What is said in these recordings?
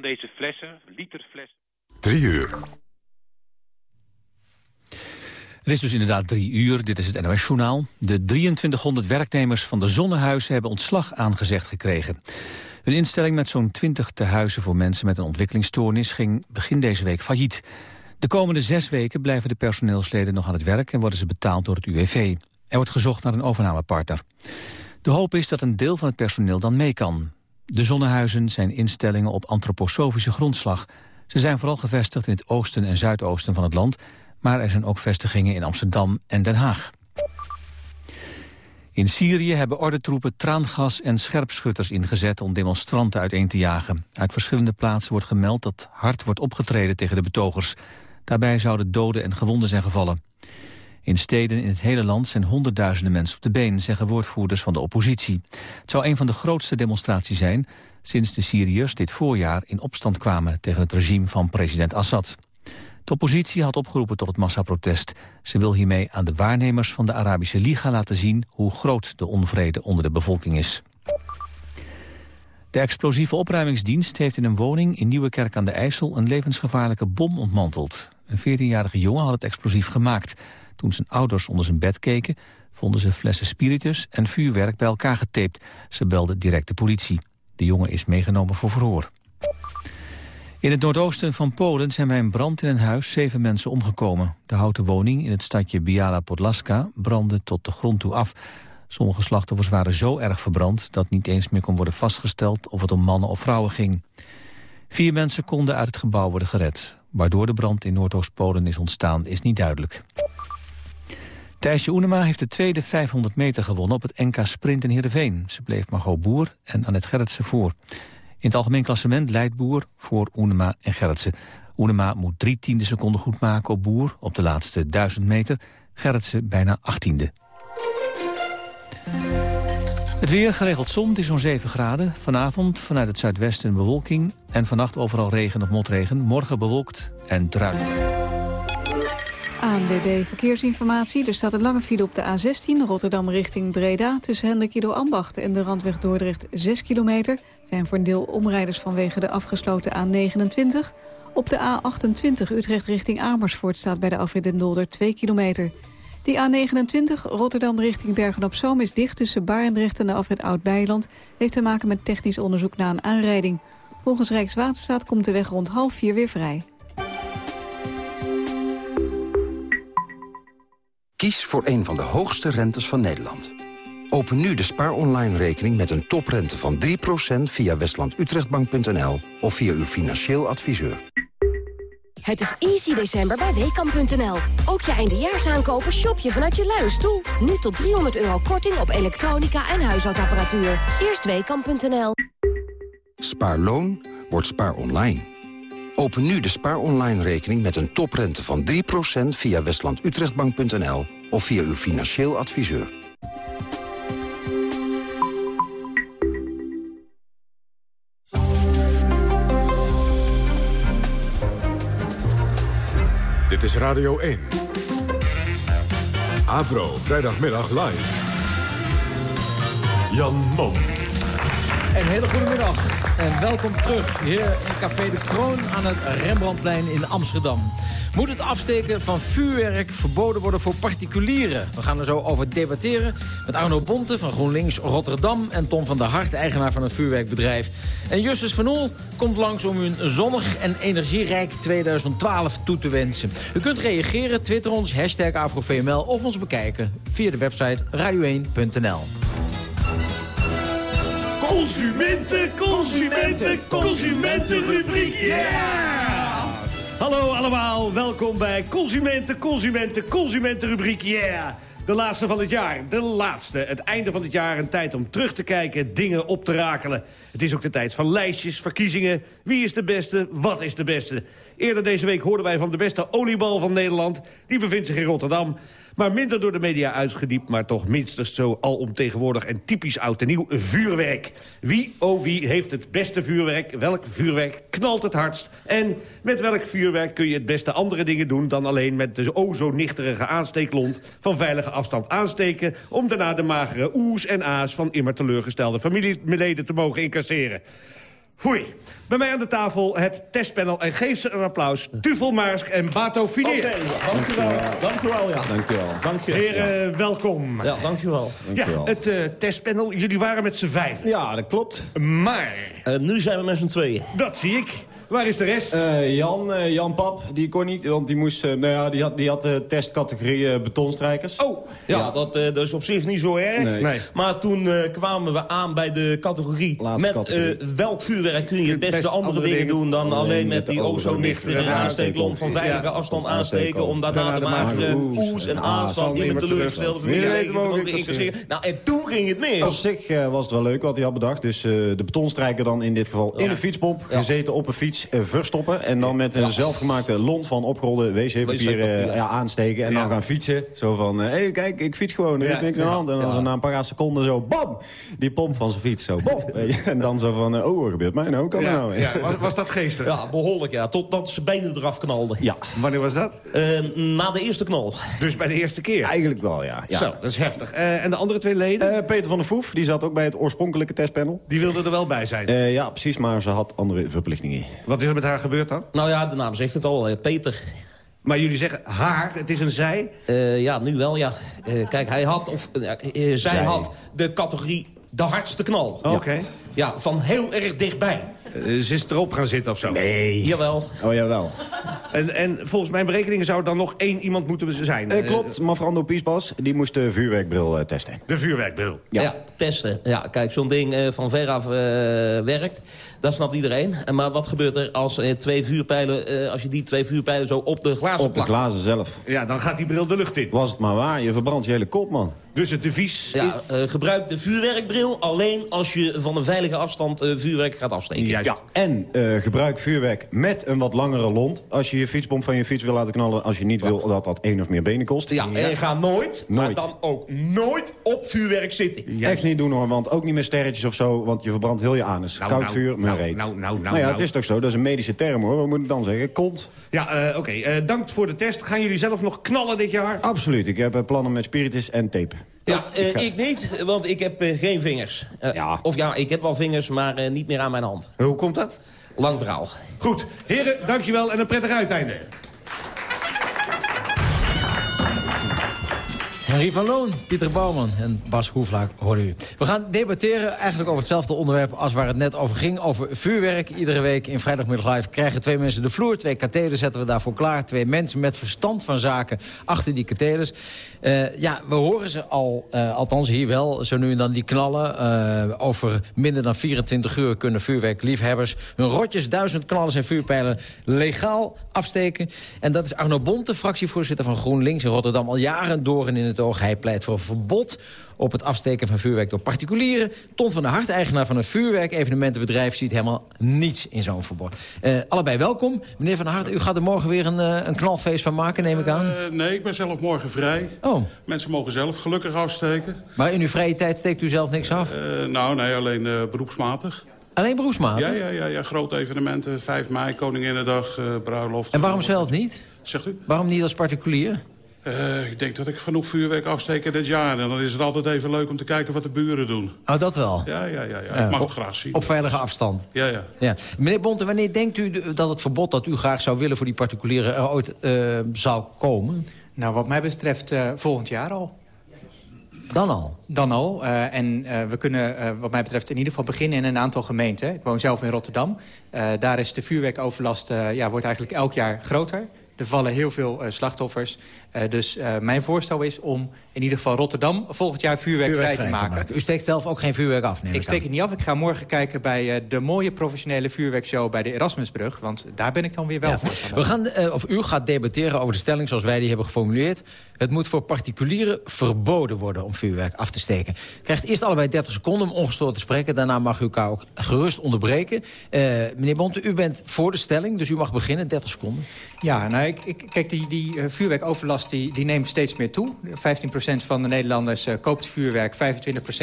van deze flessen, literflessen. Drie uur. Het is dus inderdaad drie uur, dit is het NOS-journaal. De 2300 werknemers van de Zonnehuizen hebben ontslag aangezegd gekregen. Een instelling met zo'n 20 tehuizen voor mensen met een ontwikkelingsstoornis ging begin deze week failliet. De komende zes weken blijven de personeelsleden nog aan het werk en worden ze betaald door het UWV. Er wordt gezocht naar een overnamepartner. De hoop is dat een deel van het personeel dan mee kan. De zonnehuizen zijn instellingen op antroposofische grondslag. Ze zijn vooral gevestigd in het oosten en zuidoosten van het land... maar er zijn ook vestigingen in Amsterdam en Den Haag. In Syrië hebben ordentroepen traangas en scherpschutters ingezet om demonstranten uiteen te jagen. Uit verschillende plaatsen wordt gemeld dat hard wordt opgetreden tegen de betogers. Daarbij zouden doden en gewonden zijn gevallen. In steden in het hele land zijn honderdduizenden mensen op de been, zeggen woordvoerders van de oppositie. Het zou een van de grootste demonstraties zijn sinds de Syriërs dit voorjaar in opstand kwamen tegen het regime van president Assad. De oppositie had opgeroepen tot het massaprotest. Ze wil hiermee aan de waarnemers van de Arabische Liga laten zien hoe groot de onvrede onder de bevolking is. De explosieve opruimingsdienst heeft in een woning in Nieuwekerk aan de IJssel een levensgevaarlijke bom ontmanteld. Een 14-jarige jongen had het explosief gemaakt. Toen zijn ouders onder zijn bed keken, vonden ze flessen spiritus en vuurwerk bij elkaar getaped. Ze belden direct de politie. De jongen is meegenomen voor verhoor. In het noordoosten van Polen zijn bij een brand in een huis zeven mensen omgekomen. De houten woning in het stadje Biala Podlaska brandde tot de grond toe af. Sommige slachtoffers waren zo erg verbrand dat niet eens meer kon worden vastgesteld of het om mannen of vrouwen ging. Vier mensen konden uit het gebouw worden gered. Waardoor de brand in Noordoost-Polen is ontstaan is niet duidelijk. Thijsje Oenema heeft de tweede 500 meter gewonnen op het NK Sprint in Heerenveen. Ze bleef Margot Boer en Annette Gerritsen voor. In het algemeen klassement leidt Boer voor Oenema en Gerritsen. Oenema moet drie tiende seconden goed maken op Boer op de laatste 1000 meter. Gerritsen bijna achttiende. Het weer geregeld zon, is zo'n 7 graden. Vanavond vanuit het zuidwesten bewolking en vannacht overal regen of motregen. Morgen bewolkt en druilig. ANWB Verkeersinformatie. Er staat een lange file op de A16 Rotterdam richting Breda... tussen Hendrikido Ambacht en de Randweg Dordrecht 6 kilometer. zijn voor een deel omrijders vanwege de afgesloten A29. Op de A28 Utrecht richting Amersfoort staat bij de afrit Den Dolder 2 kilometer. Die A29 Rotterdam richting Bergen-op-Zoom is dicht tussen Barendrecht en de afrit Oud-Beiland. Heeft te maken met technisch onderzoek na een aanrijding. Volgens Rijkswaterstaat komt de weg rond half vier weer vrij. Kies voor een van de hoogste rentes van Nederland. Open nu de Spaar Online rekening met een toprente van 3% via westlandutrechtbank.nl of via uw financieel adviseur. Het is easy december bij Weekamp.nl. Ook je eindejaarsaankopen shop je vanuit je luie stoel. Nu tot 300 euro korting op elektronica en huishoudapparatuur. Eerst Weekamp.nl. Spaarloon wordt spaar online. Open nu de Spaar Online rekening met een toprente van 3% via westlandutrechtbank.nl of via uw financieel adviseur. Dit is Radio 1. Avro, vrijdagmiddag live. Jan Mom. Een hele goede middag. En welkom terug hier in Café de Kroon aan het Rembrandtplein in Amsterdam. Moet het afsteken van vuurwerk verboden worden voor particulieren? We gaan er zo over debatteren met Arno Bonte van GroenLinks Rotterdam... en Tom van der Hart, eigenaar van een vuurwerkbedrijf. En Justus van Oel komt langs om u een zonnig en energierijk 2012 toe te wensen. U kunt reageren, twitter ons, hashtag AfroVML... of ons bekijken via de website radio1.nl. Consumenten, consumenten, consumentenrubriek. Yeah! Hallo allemaal, welkom bij Consumenten, Consumenten, Consumentenrubriek. Yeah! De laatste van het jaar, de laatste. Het einde van het jaar, een tijd om terug te kijken, dingen op te rakelen. Het is ook de tijd van lijstjes, verkiezingen. Wie is de beste, wat is de beste? Eerder deze week hoorden wij van de beste oliebal van Nederland. Die bevindt zich in Rotterdam. Maar minder door de media uitgediept, maar toch minstens zo alomtegenwoordig en typisch oud en nieuw vuurwerk. Wie, oh wie, heeft het beste vuurwerk? Welk vuurwerk knalt het hardst? En met welk vuurwerk kun je het beste andere dingen doen... dan alleen met de o zo nichterige aansteeklont van veilige afstand aansteken... om daarna de magere oes en aas van immer teleurgestelde familieleden te mogen incasseren. Goeie. Bij mij aan de tafel het testpanel en geef ze een applaus. Tuvel Maarsk en Bato Fineer. Oké, dank u wel. Dank u wel, ja. Dank u wel. Dank je. Heren, welkom. Ja, dank u wel. Ja, het eh, testpanel, jullie waren met z'n vijf. Ja, dat klopt. Maar, Eh, nu zijn we met z'n tweeën. dat zie ik. Waar is de rest? Eh, Jan, eh, Jan Pap, die kon niet, want die moest, eh, nou ja, die had, die had de testcategorie eh, betonstrijkers. oh, Ja, Dat, eh, dat is op zich niet zo erg. Nee. Nee. Maar toen eh, kwamen we aan bij de categorie... Laatste met categorie. eh, welk vuurwerk kun je het beste Best andere, andere dingen dingen doen... dan alleen, met de die ozonlichter. aansteeklont van veilige Ja. afstand Aansteken. om daarna de de magere magere oes en van iemand iemand teleurgestelde te incasseren. Nou, en toen ging het mis. Op zich eh, was het wel leuk wat hij had bedacht. Dus eh, de betonstrijker dan in dit geval in een fietspomp. Ja. Gezeten op een fiets, eh, verstoppen. En dan met een zelfgemaakte lont van opgerolde wc-papier eh, aansteken. En Ja. dan gaan fietsen. Zo van, hé hey, kijk, ik fiets gewoon. Er is Ja. niks aan de hand. En dan na een paar seconden zo, bam! Die pomp van zijn fiets zo, bam! Weet je, en dan zo van, eh, oh, wat gebeurt mij nou? Hoe kan dat ja, nou? ja. Was, was dat geestig? Ja, behoorlijk, ja. Totdat zijn benen eraf knalden. Ja, Wanneer was dat? Eh, na de eerste knal. Dus bij de eerste keer. eigenlijk wel, ja. ja. Zo, dat is heftig. Eh, en de andere twee leden? Eh, Peter van der Voef, die zat ook bij het oorspronkelijke testpanel. die wilden er wel bij zijn. Eh, ja, precies, maar ze had andere verplichtingen. Wat is er met haar gebeurd dan? Nou ja, de naam zegt het al, eh, Peter. Maar jullie zeggen haar, het is een zij. Eh, ja, nu wel, ja. Eh, kijk, hij had, of zij, Zij. had de categorie de hardste knal. Oké. Ja, van heel erg dichtbij. Eh, ze is erop gaan zitten of zo. Nee. Jawel. Oh, jawel. En, en volgens mijn berekeningen zou er dan nog één iemand moeten zijn. Eh, klopt, Mafrando Piesbas, die moest de vuurwerkbril eh, testen. Eh, de vuurwerkbril. Ja. Ja. testen. Ja, kijk, zo'n ding eh, van veraf eh, werkt. Dat snapt iedereen. En Maar wat gebeurt er als, eh, twee vuurpijlen, eh, als je die twee vuurpijlen zo op de glazen Op de plakt? glazen zelf. Ja, dan gaat die bril de lucht in. Was het maar waar, je verbrandt je hele kop, man. Dus het devies Ja, eh, gebruik de vuurwerkbril alleen als je van een veilige afstand eh, vuurwerk gaat afsteken. Juist. Ja, en eh, gebruik vuurwerk met een wat langere lont... als je je fietspomp van je fiets wil laten knallen... als je niet wil dat dat één of meer benen kost. Ja, en ga nooit, maar Nooit. dan ook nooit op vuurwerk zitten. Echt niet doen hoor, want ook niet met sterretjes of zo... want je verbrandt heel je anus. Nou, Koud nou, vuur, mijn nou, reet. nou, nou, nou, ja, nou. het is toch zo, dat is een medische term hoor. Wat moet ik dan zeggen? Kont? Ja, eh, oké. eh, dank voor de test. Gaan jullie zelf nog knallen dit jaar? Absoluut, ik heb plannen met spiritus en tape. Ja, eh, ik niet, want ik heb eh, geen vingers. Eh, Ja. Of ja, ik heb wel vingers, maar eh, niet meer aan mijn hand. Hoe komt dat? Lang verhaal. Goed. Heren, dankjewel en een prettig uiteinde. Henry van Loon, Pieter Bouwman en Bas Hoeflaak horen u. We gaan debatteren eigenlijk over hetzelfde onderwerp als waar het net over ging. Over vuurwerk. Iedere week in Vrijdagmiddag Live krijgen twee mensen de vloer. Twee katheders zetten we daarvoor klaar. Twee mensen met verstand van zaken achter die katheders. Eh, ja, we horen ze al, eh, althans hier wel, zo nu en dan die knallen. Eh, over minder dan 24 uur kunnen vuurwerkliefhebbers... hun rotjes, duizend knallers en vuurpijlen legaal afsteken. En dat is Arno Bonte, fractievoorzitter van GroenLinks in Rotterdam... al jaren door en in het Hij pleit voor verbod op het afsteken van vuurwerk door particulieren. Ton van der Hart, eigenaar van een vuurwerk-evenementenbedrijf... ziet helemaal niets in zo'n verbod. Eh, allebei welkom. Meneer van der Hart, u gaat er morgen weer een, eh, een knalfeest van maken, neem ik aan. Eh, nee, ik ben zelf morgen vrij. Oh, Mensen mogen zelf gelukkig afsteken. maar in uw vrije tijd steekt u zelf niks af? Nou, nee, alleen beroepsmatig. Alleen beroepsmatig? Ja, ja, ja, ja, grote evenementen. 5 mei, Koninginnedag, bruiloft. En waarom zelf niet? Zegt u? Waarom niet als particulier? Eh, ik denk dat ik genoeg vuurwerk afsteek in dit jaar. En dan is het altijd even leuk om te kijken wat de buren doen. Oh, dat wel. Ja, ja, ja. ja. Ik mag op- het graag zien. Op veilige afstand. Ja, ja. Ja. Meneer Bonte, wanneer denkt u dat het verbod dat u graag zou willen... voor die particulieren er ooit eh, zou komen? Nou, wat mij betreft eh, volgend jaar al. Dan al? Dan al. Eh, en eh, we kunnen eh, wat mij betreft in ieder geval beginnen in een aantal gemeenten. Ik woon zelf in Rotterdam. Eh, daar is de vuurwerkoverlast eh, ja, wordt eigenlijk elk jaar groter. Er vallen heel veel eh, slachtoffers. Eh, dus eh, mijn voorstel is om in ieder geval Rotterdam volgend jaar vuurwerk, vrij te maken. U steekt zelf ook geen vuurwerk af, neem Ik ik steek aan. het niet af. Ik ga morgen kijken bij eh, de mooie professionele vuurwerkshow bij de Erasmusbrug. Want daar ben ik dan weer wel Ja. voor. We gaan, of u gaat debatteren over de stelling zoals wij die hebben geformuleerd. Het moet voor particulieren verboden worden om vuurwerk af te steken. U krijgt eerst allebei 30 seconden om ongestoord te spreken. Daarna mag u elkaar ook gerust onderbreken. Meneer Bonte, u bent voor de stelling, dus u mag beginnen. 30 seconden. Ja, nou, ik, ik, kijk, die, die eh, die, die neemt steeds meer toe. 15% van de Nederlanders eh, koopt vuurwerk, 25%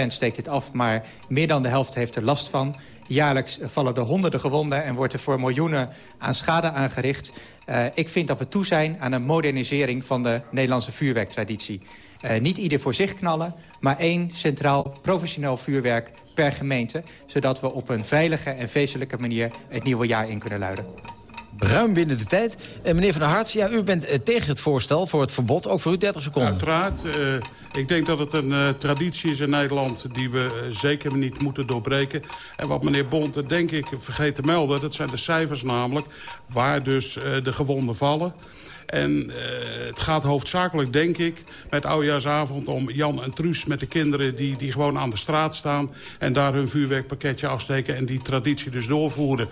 steekt dit af... maar meer dan de helft heeft er last van. Jaarlijks vallen er honderden gewonden en wordt er voor miljoenen aan schade aangericht. Uh, ik vind dat we toe zijn aan een modernisering van de Nederlandse vuurwerktraditie. Niet ieder voor zich knallen, maar één centraal professioneel vuurwerk per gemeente... zodat we op een veilige en feestelijke manier het nieuwe jaar in kunnen luiden. Ruim binnen de tijd. Uh, meneer Van der Harts, ja, u bent uh, tegen het voorstel voor het verbod. Ook voor u 30 seconden. Uiteraard. Uh, ik denk dat het een traditie is in Nederland die we zeker niet moeten doorbreken. En wat meneer Bont, denk ik, vergeet te melden... dat zijn de cijfers namelijk waar dus de gewonden vallen... En uh, het gaat hoofdzakelijk, denk ik, met oudejaarsavond om Jan en Truus met de kinderen die, die gewoon aan de straat staan. En daar hun vuurwerkpakketje afsteken en die traditie dus doorvoeren.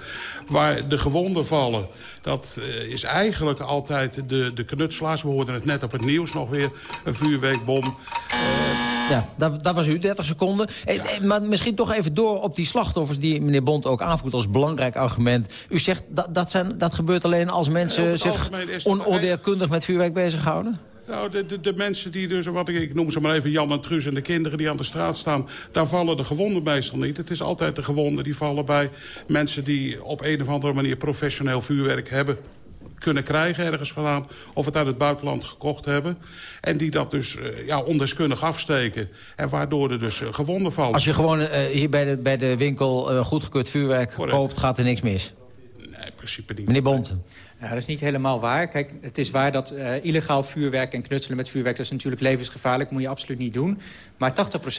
Waar de gewonden vallen, dat uh, is eigenlijk altijd de, de knutselaars. We hoorden het net op het nieuws nog weer, een vuurwerkbom. Uh, ja, dat, dat, was u, 30 seconden. Ja. Maar misschien toch even door op die slachtoffers... die meneer Bond ook aanvoert als belangrijk argument. U zegt dat, dat, zijn, dat gebeurt alleen als mensen zich onoordeelkundig met vuurwerk bezighouden? Nou, de, de, de, mensen die dus, wat ik, ik noem ze maar even Jan en Truus en de kinderen die aan de straat staan... daar vallen de gewonden meestal niet. Het is altijd de gewonden die vallen bij mensen die op een of andere manier professioneel vuurwerk hebben kunnen krijgen ergens vandaan... of het uit het buitenland gekocht hebben. En die dat dus uh, ja, ondeskundig afsteken. En waardoor er dus uh, gewonden vallen. Als je gewoon uh, hier bij de, bij de winkel goedgekeurd vuurwerk Correct. koopt... gaat er niks mis? Nee, in principe niet. Meneer Bonten. Ja, dat is niet helemaal waar. Kijk, het is waar dat uh, illegaal vuurwerk en knutselen met vuurwerk... dat is natuurlijk levensgevaarlijk, moet je absoluut niet doen. Maar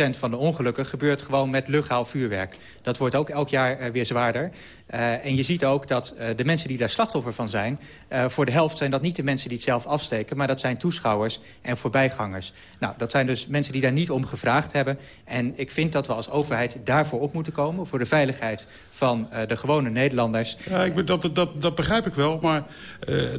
80% van de ongelukken gebeurt gewoon met legaal vuurwerk. Dat wordt ook elk jaar uh, weer zwaarder. Uh, en je ziet ook dat de mensen die daar slachtoffer van zijn... Voor de helft zijn dat niet de mensen die het zelf afsteken... maar dat zijn toeschouwers en voorbijgangers. Nou, dat zijn dus mensen die daar niet om gevraagd hebben. En ik vind dat we als overheid daarvoor op moeten komen... voor de veiligheid van de gewone Nederlanders. Ja, ik, dat, dat, dat begrijp ik wel, maar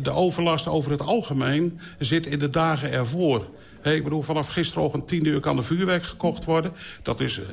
de overlast over het algemeen... zit in de dagen ervoor. Hey, ik bedoel, vanaf gisterochtend 10 uur kan er vuurwerk gekocht worden. Dat is uh,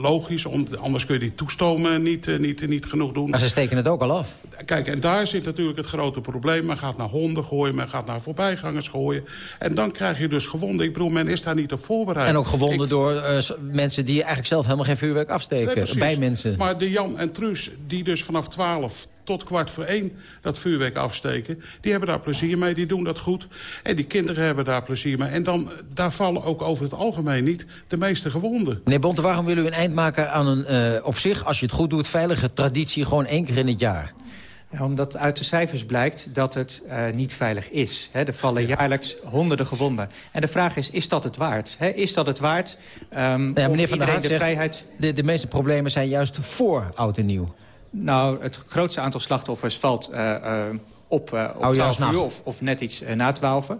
logisch, anders kun je die toestomen niet, uh, niet, niet genoeg doen. Maar ze steken het ook al af. Kijk, en daar zit natuurlijk het grote probleem. Men gaat naar honden gooien, men gaat naar voorbijgangers gooien. En dan krijg je dus gewonden. Ik bedoel, men is daar niet op voorbereid. En ook gewonden ik... door uh, mensen die eigenlijk zelf helemaal geen vuurwerk afsteken. Nee, bij mensen. Maar de Jan en Truus, die dus vanaf 12 tot kwart voor één dat vuurwerk afsteken. Die hebben daar plezier mee, die doen dat goed. En die kinderen hebben daar plezier mee. En dan, daar vallen ook over het algemeen niet de meeste gewonden. Meneer Bonte, waarom willen u een eind maken aan een uh, op zich, als je het goed doet, veilige traditie gewoon één keer in het jaar? Ja, omdat uit de cijfers blijkt dat het uh, niet veilig is. He, er vallen jaarlijks honderden gewonden. En de vraag is, is dat het waard? He, is dat het waard um, ja, meneer Van der Hart de vrijheid... De, de meeste problemen zijn juist voor oud en nieuw. Nou, het grootste aantal slachtoffers valt uh, uh, op, uh, op 12 uur of, of, net iets uh, na 12. Uh,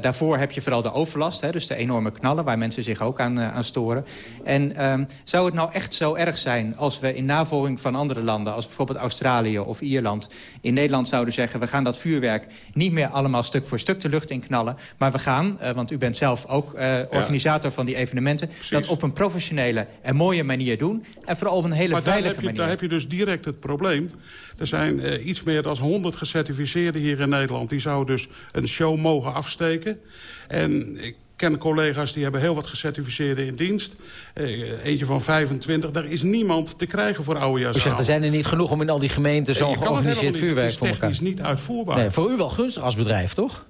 daarvoor heb je vooral de overlast, hè, dus de enorme knallen... waar mensen zich ook aan, uh, aan storen. En um, zou het nou echt zo erg zijn als we in navolging van andere landen... als bijvoorbeeld Australië of Ierland in Nederland zouden zeggen... we gaan dat vuurwerk niet meer allemaal stuk voor stuk de lucht in knallen... maar we gaan, want u bent zelf ook organisator ja. van die evenementen... Precies. dat op een professionele en mooie manier doen... en vooral op een hele maar veilige je, manier. Daar heb je dus direct het probleem. Er zijn iets meer dan 100 gecertificeerde gecertificeerden hier in Nederland... die zouden dus een show mogen afsteken. En ik ken collega's die hebben heel wat gecertificeerden in dienst. Uh, eentje van 25. Daar is niemand te krijgen voor oudejaarsavond. Er zijn er niet genoeg om in al die gemeenten zo'n georganiseerd vuurwerk voor elkaar. Het is technisch niet uitvoerbaar. Nee, voor u wel gunstig als bedrijf, toch?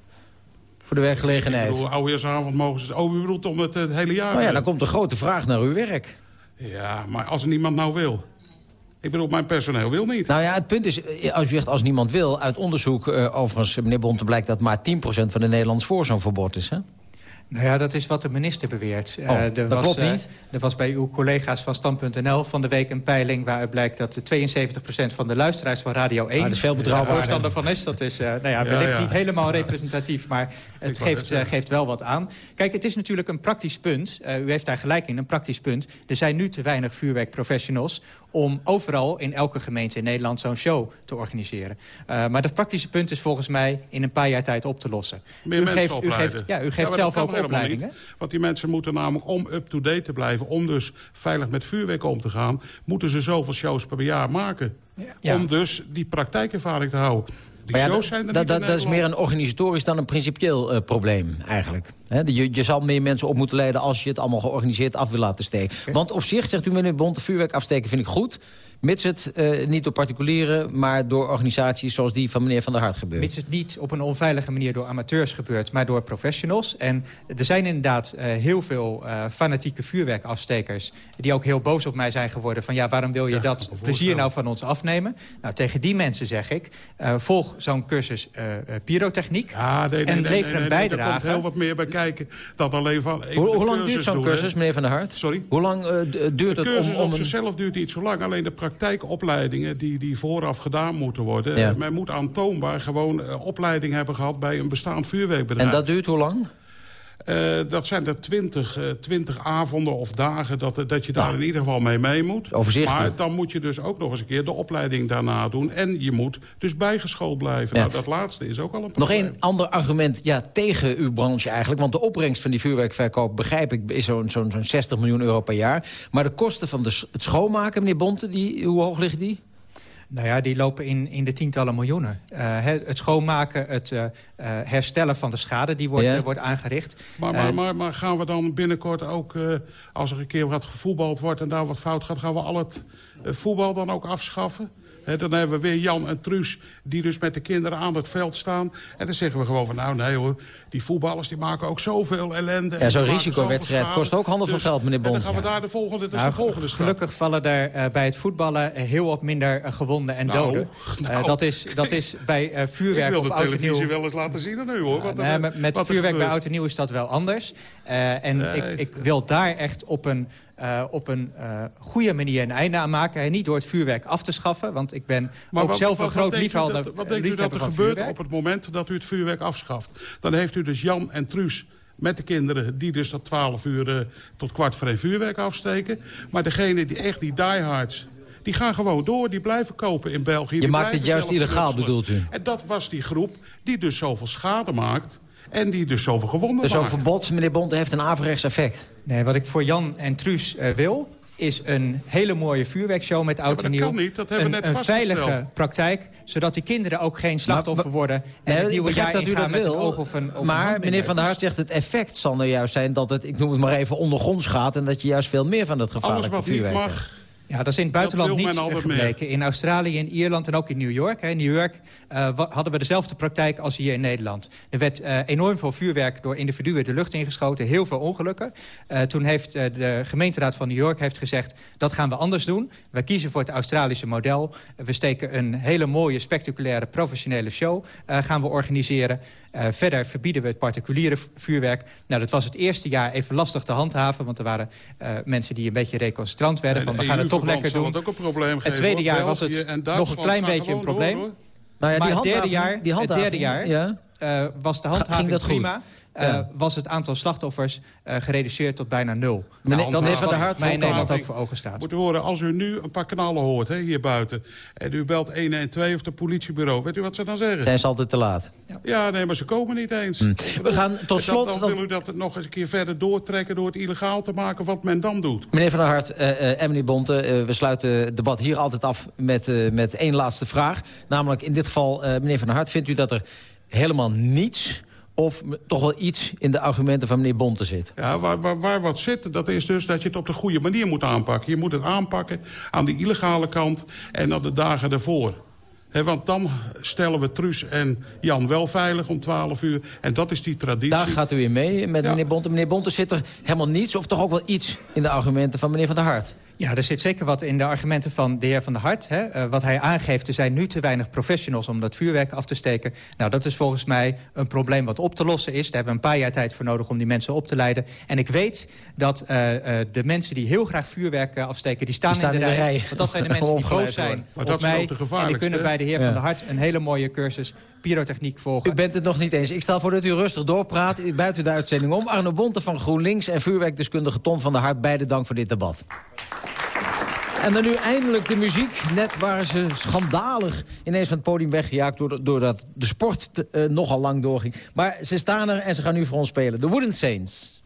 Voor de werkgelegenheid. Ik bedoel, oudejaarsavond mogen ze... Oh, u bedoelt om het, het hele jaar... Nou ja, dan komt de grote vraag naar uw werk. Ja, maar als niemand nou wil... Ik bedoel, mijn personeel wil niet. Nou ja, het punt is, als u zegt als niemand wil... uit onderzoek, uh, overigens, meneer Bonte, blijkt dat maar 10% van de Nederlanders voor zo'n verbod is, hè? Nou ja, dat is wat de minister beweert. Oh, uh, er dat was, klopt niet? Uh, er was bij uw collega's van Stand.nl van de week een peiling... waaruit blijkt dat 72% van de luisteraars van Radio 1... Maar dat is veel betrouwbaar. voorstander van is. Dat is uh, nou ja, wellicht ja, ja. niet helemaal representatief... maar het geeft, het geeft wel wat aan. Kijk, het is natuurlijk een praktisch punt. u heeft daar gelijk in, een praktisch punt. Er zijn nu te weinig vuurwerkprofessionals om overal in elke gemeente in Nederland zo'n show te organiseren. Uh, maar dat praktische punt is volgens mij in een paar jaar tijd op te lossen. Meer u, geeft, u geeft, ja, u geeft ja, zelf ook opleidingen. Niet, want die mensen moeten namelijk om up-to-date te blijven... om dus veilig met vuurwerk om te gaan... moeten ze zoveel shows per jaar maken. Ja. Om dus die praktijkervaring te houden. Die ja, shows zijn er dat, niet dat, dat is meer een organisatorisch dan een principieel uh, probleem eigenlijk. Je, je zal meer mensen op moeten leiden als je het allemaal georganiseerd af wil laten steken. Want op zich, zegt u meneer Bond, vuurwerk afsteken vind ik goed. Mits het uh, niet door particulieren, maar door organisaties zoals die van meneer Van der Hart gebeurt. Mits het niet op een onveilige manier door amateurs gebeurt, maar door professionals. En er zijn inderdaad uh, heel veel uh, fanatieke vuurwerkafstekers... die ook heel boos op mij zijn geworden van... ja, waarom wil je ja, dat plezier nou van ons afnemen? Nou, tegen die mensen zeg ik, volg zo'n cursus pyrotechniek... Ja, nee, nee, en nee, lever een bijdrage. Er komt heel wat meer bij kijken dan alleen van... Hoe, hoe lang duurt zo'n cursus, meneer Van der Hart? Sorry? Hoe lang duurt de het cursus om... om op een... zichzelf duurt niet zo lang, alleen de praktijkopleidingen die, die vooraf gedaan moeten worden. Ja. Uh, men moet aantoonbaar gewoon uh, opleiding hebben gehad bij een bestaand vuurwerkbedrijf. En dat duurt hoe lang? Uh, dat zijn er twintig, twintig avonden of dagen dat, dat je daar nou, in ieder geval mee mee moet. Maar dan moet je dus ook nog eens een keer de opleiding daarna doen. En je moet dus bijgeschoold blijven. Ja. Nou, dat laatste is ook al een probleem. Nog één ander argument ja, tegen uw branche eigenlijk. Want de opbrengst van die vuurwerkverkoop, begrijp ik, is zo'n zo'n zo'n 60 miljoen euro per jaar. Maar de kosten van de, het schoonmaken, meneer Bonte, die, hoe hoog liggen die? Nou ja, die lopen in, in de tientallen miljoenen. Uh, het schoonmaken, het uh, herstellen van de schade die wordt, ja. wordt aangericht. Maar, maar, maar, maar, gaan we dan binnenkort ook, als er een keer wat gevoetbald wordt... en daar wat fout gaat, gaan we al het voetbal dan ook afschaffen? He, dan hebben we weer Jan en Truus die dus met de kinderen aan het veld staan. En dan zeggen we gewoon van nou nee hoor, die voetballers die maken ook zoveel ellende. Ja, zo'n risicowedstrijd kost ook handenvol dus, geld, meneer Bond. En dan gaan we daar de volgende, dat is nou, de volgende stap. Gelukkig vallen er uh, bij het voetballen heel wat minder uh, gewonden en nou, doden. Nou, uh, dat, is, dat is bij vuurwerk ik op wil de oud en televisie nieuw... wel eens laten zien aan u hoor. Wat nee, er, met met wat vuurwerk bij oud en nieuw is dat wel anders. en Nee. ik, ik wil daar echt op een... Uh, op een uh, goede manier een einde aan maken. En niet door het vuurwerk af te schaffen. Want ik ben Maar ook wat, zelf wat, een groot liefhebber, denkt u dat, wat denkt u dat er van gebeurt vuurwerk. op het moment dat u het vuurwerk afschaft? Dan heeft u dus Jan en Truus met de kinderen die dus tot 12 uur uh, tot kwart voor één vuurwerk afsteken. Maar degene die echt die diehards... Die gaan gewoon door, die blijven kopen in België. Je maakt het juist illegaal, knutselen. bedoelt u? En dat was die groep die dus zoveel schade maakt... en die dus zoveel gewonden Dus zo'n verbod, meneer Bond, heeft een averechts effect. Nee, wat ik voor Jan en Truus uh, wil is een hele mooie vuurwerkshow met oud en nieuw. dat kan niet, dat hebben we een, net een veilige praktijk, zodat die kinderen ook geen slachtoffer Maar- worden... en Nee, het nieuwe jaar dat u ingaan dat met wil. een oog of een of maar meneer Van der Hart zegt het effect zal nou juist zijn dat het, ik noem het maar even, ondergronds gaat... en dat je juist veel meer van dat Alles gevaarlijke wat niet vuurwerk mag, hebt. Ja, dat is in het buitenland niet gebleken. In Australië, in Ierland en ook in New York. In New York uh, hadden we dezelfde praktijk als hier in Nederland. Er werd uh, enorm veel vuurwerk door individuen de lucht ingeschoten. Heel veel ongelukken. Uh, toen heeft de gemeenteraad van New York heeft gezegd... dat gaan we anders doen. We kiezen voor het Australische model. we steken een hele mooie, spectaculaire, professionele show gaan we organiseren. verder verbieden we het particuliere vuurwerk. Nou, dat was het eerste jaar even lastig te handhaven... want er waren mensen die een beetje recalcitrant werden. Van, we gaan het toch lekker doen. Het, ook een probleem Het geven, tweede hoor. jaar was het nog een klein beetje een probleem. door. Nou ja, maar die het derde jaar, die het derde jaar ja. uh, was de handhaving goed? Uh, Ja. Was het aantal slachtoffers uh, gereduceerd tot bijna nul. Meneer- Nou, dan heeft wat Van der Hart mij in Nederland ook voor ogen staat. Moet u horen, als u nu een paar knallen hoort hè, hier buiten... en u belt 112 of het politiebureau, weet u wat ze dan zeggen? Zijn ze altijd te laat. Ja, nee, maar ze komen niet eens. Hm. We gaan tot Dan- slot... Dan, want- wil u dat nog eens een keer verder doortrekken... door het illegaal te maken wat men dan doet. Meneer Van der Hart eh, eh, en meneer Bonte, eh, we sluiten het debat hier altijd af met, eh, met één laatste vraag. Namelijk in dit geval, eh, meneer Van der Hart, vindt u dat er helemaal niets... of toch wel iets in de argumenten van meneer Bonte zit? Ja, waar, waar, waar wat zit, dat is dus dat je het op de goede manier moet aanpakken. Je moet het aanpakken aan de illegale kant en aan de dagen ervoor. Hè, want dan stellen we Truus en Jan wel veilig om 12 uur. En dat is die traditie. Daar gaat u in mee met Ja. meneer Bonte. Meneer Bonte, zit er helemaal niets of toch ook wel iets in de argumenten van meneer Van der Hart? Ja, er zit zeker wat in de argumenten van de heer Van der Hart. Hè. Uh, wat hij aangeeft, er zijn nu te weinig professionals om dat vuurwerk af te steken. Nou, dat is volgens mij een probleem wat op te lossen is. Daar hebben we een paar jaar tijd voor nodig om die mensen op te leiden. En ik weet dat uh, uh, de mensen die heel graag vuurwerk afsteken, die staan, Die staan in de, in de rij. Want dat zijn de mensen die boos zijn. Maar dat mij. ook de en die kunnen bij de heer Ja. Van der Hart een hele mooie cursus pyrotechniek volgen. U bent het nog niet eens. Ik stel voor dat u rustig doorpraat. Buiten de uitzending om. Arno Bonte van GroenLinks en vuurwerkdeskundige Tom van der Hart. Beide dank voor dit debat. En dan nu eindelijk de muziek. Net waren ze schandalig ineens van het podium weggejaagd... doordat, de sport eh, nogal lang doorging. Maar ze staan er en ze gaan nu voor ons spelen. De Wooden Saints.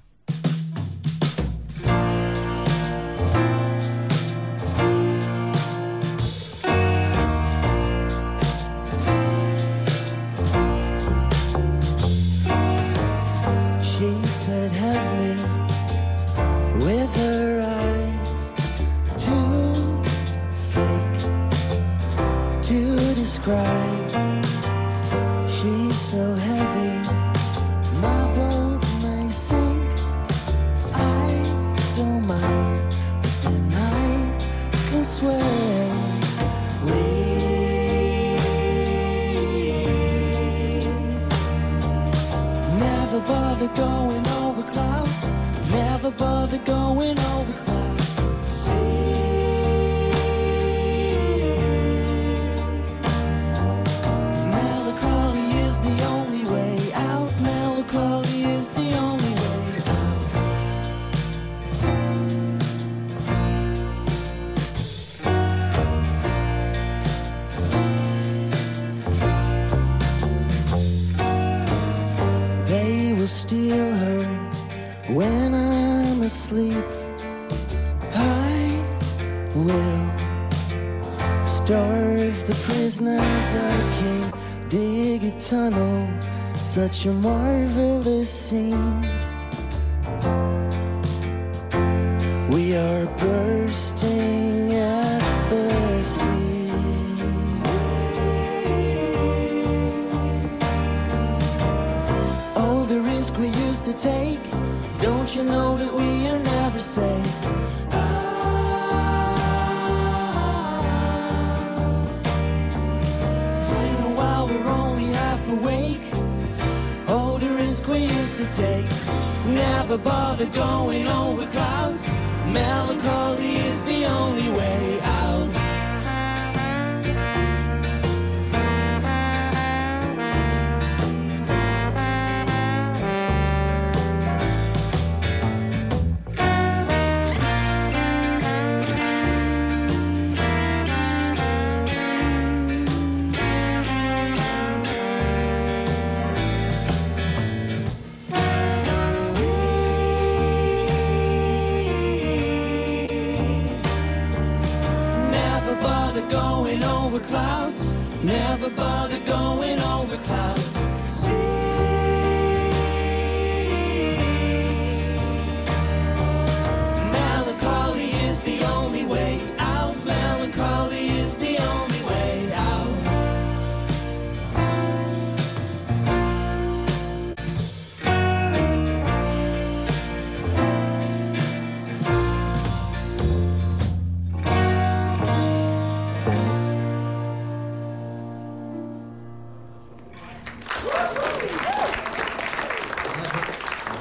She's so heavy, my boat may sink. I don't mind, but then I can swear. We never bother going over clouds. Never bother going Asleep. I will starve the prisoners I can dig a tunnel. Such a marvelous scene. We are bursting at the sea. Oh, the risk we used to take. Don't you know that we are never safe? Ah. Sleeping while we're only half awake. Oh, to take. Never bother going over clouds. Melancholy is the only way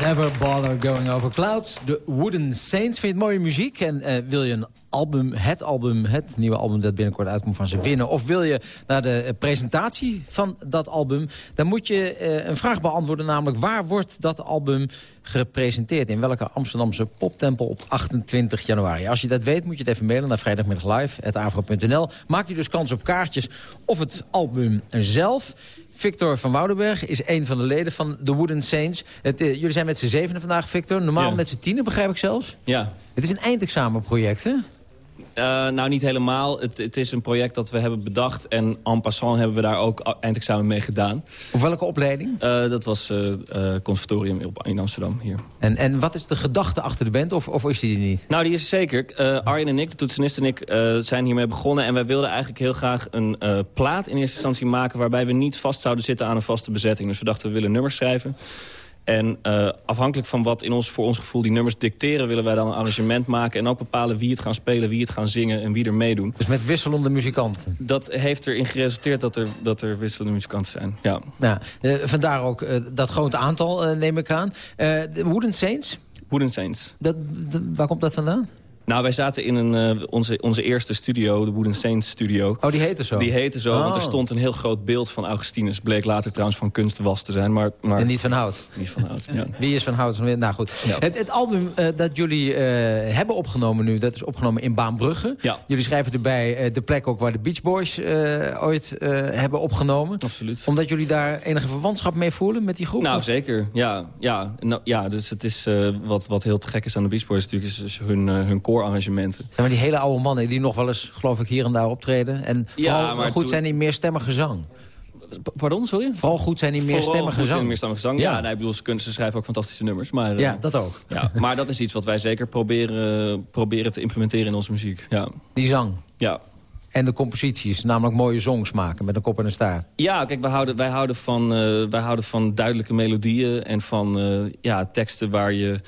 Never Bother Going Over Clouds. De Wooden Saints. Vind je het mooie muziek? En eh, wil je een album, het album, het nieuwe album dat binnenkort uitkomt van ze winnen? Of wil je naar de eh, presentatie van dat album? Dan moet je eh, een vraag beantwoorden, namelijk waar wordt dat album gepresenteerd? In welke Amsterdamse poptempel op 28 januari? Als je dat weet, moet je het even mailen naar vrijdagmiddag live.avro.nl. Maak je dus kans op kaartjes of het album zelf. Victor van Woudenberg is een van de leden van de Wooden Saints. Het, eh, jullie zijn met z'n zevenen vandaag, Victor. Normaal Ja. met z'n tienen, begrijp ik zelfs. Ja. Het is een eindexamenproject, hè? Eh, nou, niet helemaal. Het, het is een project dat we hebben bedacht. En en passant hebben we daar ook eindexamen mee gedaan. Op welke opleiding? Eh, dat was eh, conservatorium in Amsterdam, hier. En, en wat is de gedachte achter de band, of, of is die er niet? Nou, die is er zeker. Arjen en ik, de toetsenist en ik, zijn hiermee begonnen. En wij wilden eigenlijk heel graag een plaat in eerste instantie maken... waarbij we niet vast zouden zitten aan een vaste bezetting. Dus we dachten, we willen nummers schrijven. En eh, afhankelijk van wat in ons, voor ons gevoel die nummers dicteren... willen wij dan een arrangement maken en ook bepalen wie het gaan spelen... wie het gaan zingen en wie er meedoen. Dus met wisselende muzikanten? Dat heeft erin geresulteerd dat er, dat er wisselende muzikanten zijn, ja. Nou, eh, vandaar ook eh, dat grote aantal, neem ik aan. De Wooden Saints, Wooden Saints. dat- waar komt dat vandaan? Nou, wij zaten in een, eh, onze, onze eerste studio, de Wooden Saints studio. Oh, die heette zo? Die heette zo, want er Oh. stond een heel groot beeld van Augustinus. Bleek later trouwens van kunstwas te zijn, maar... maar En niet van hout? Niet van hout, ja. Die is van hout. Nou goed. Het, het album eh, dat jullie eh, hebben opgenomen nu, dat is opgenomen in Baanbrugge. Ja. Jullie schrijven erbij de plek ook waar de Beach Boys ooit hebben opgenomen. Absoluut. Omdat jullie daar enige verwantschap mee voelen met die groep? Nou, zeker. Ja, ja, nou, ja dus het is wat, wat heel te gek is aan de Beach Boys natuurlijk... is dus hun, hun koorarrangementen. Zijn maar die hele oude mannen die nog wel eens, geloof ik, hier en daar optreden. En Ja, vooral maar goed zijn die meerstemmige zang. Pardon, sorry? Vooral goed zijn die Vooral meerstemmige zang. meerstemmige zang. Ja, Ja. nee, ik bedoel, ze, kunnen, ze schrijven ook fantastische nummers. Maar, eh, Ja, dat ook. Ja, maar dat is iets wat wij zeker proberen, proberen te implementeren in onze muziek. Ja. Die zang. Ja. En de composities, namelijk mooie songs maken met een kop en een staart. Ja, kijk, wij houden, wij houden, van, eh, wij houden van duidelijke melodieën... en van eh, ja, teksten waar, je,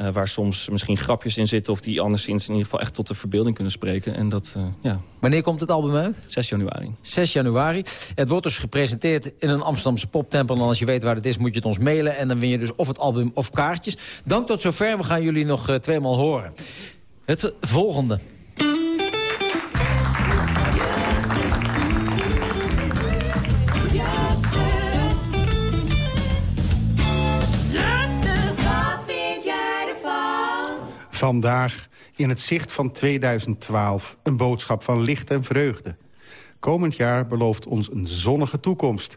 eh, waar soms misschien grapjes in zitten... of die anderszins in ieder geval echt tot de verbeelding kunnen spreken. En dat, ja. Wanneer komt het album uit? 6 januari. 6 januari. Het wordt dus gepresenteerd in een Amsterdamse poptempel. En als je weet waar het is, moet je het ons mailen. En dan win je dus of het album of kaartjes. Dank tot zover. We gaan jullie nog tweemaal horen. Het volgende. Vandaag in het zicht van 2012 een boodschap van licht en vreugde. Komend jaar belooft ons een zonnige toekomst.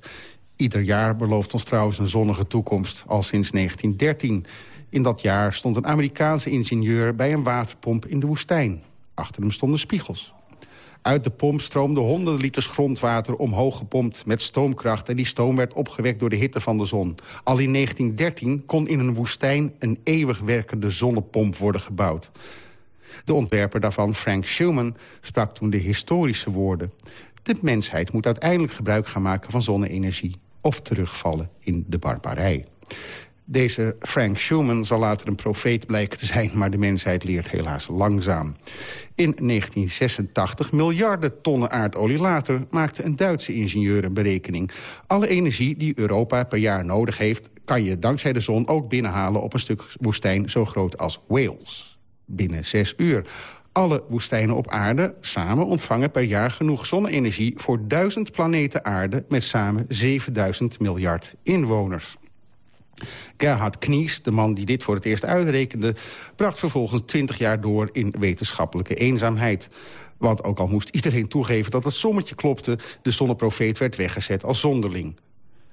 Ieder jaar belooft ons trouwens een zonnige toekomst, al sinds 1913. In dat jaar stond een Amerikaanse ingenieur bij een waterpomp in de woestijn. Achter hem stonden spiegels. Uit de pomp stroomde honderden liters grondwater omhoog gepompt met stoomkracht... en die stoom werd opgewekt door de hitte van de zon. Al in 1913 kon in een woestijn een eeuwig werkende zonnepomp worden gebouwd. De ontwerper daarvan, Frank Schumann, sprak toen de historische woorden. De mensheid moet uiteindelijk gebruik gaan maken van zonne-energie... of terugvallen in de barbarij. Deze Frank Schumann zal later een profeet blijken te zijn... maar de mensheid leert helaas langzaam. In 1986, miljarden tonnen aardolie later... maakte een Duitse ingenieur een berekening. Alle energie die Europa per jaar nodig heeft... kan je dankzij de zon ook binnenhalen op een stuk woestijn... zo groot als Wales. Binnen zes uur. Alle woestijnen op aarde samen ontvangen per jaar genoeg zonne-energie... voor duizend planeten aarde met samen 7000 miljard inwoners. Gerhard Knies, de man die dit voor het eerst uitrekende... bracht vervolgens 20 jaar door in wetenschappelijke eenzaamheid. Want ook al moest iedereen toegeven dat het sommetje klopte... de zonneprofeet werd weggezet als zonderling.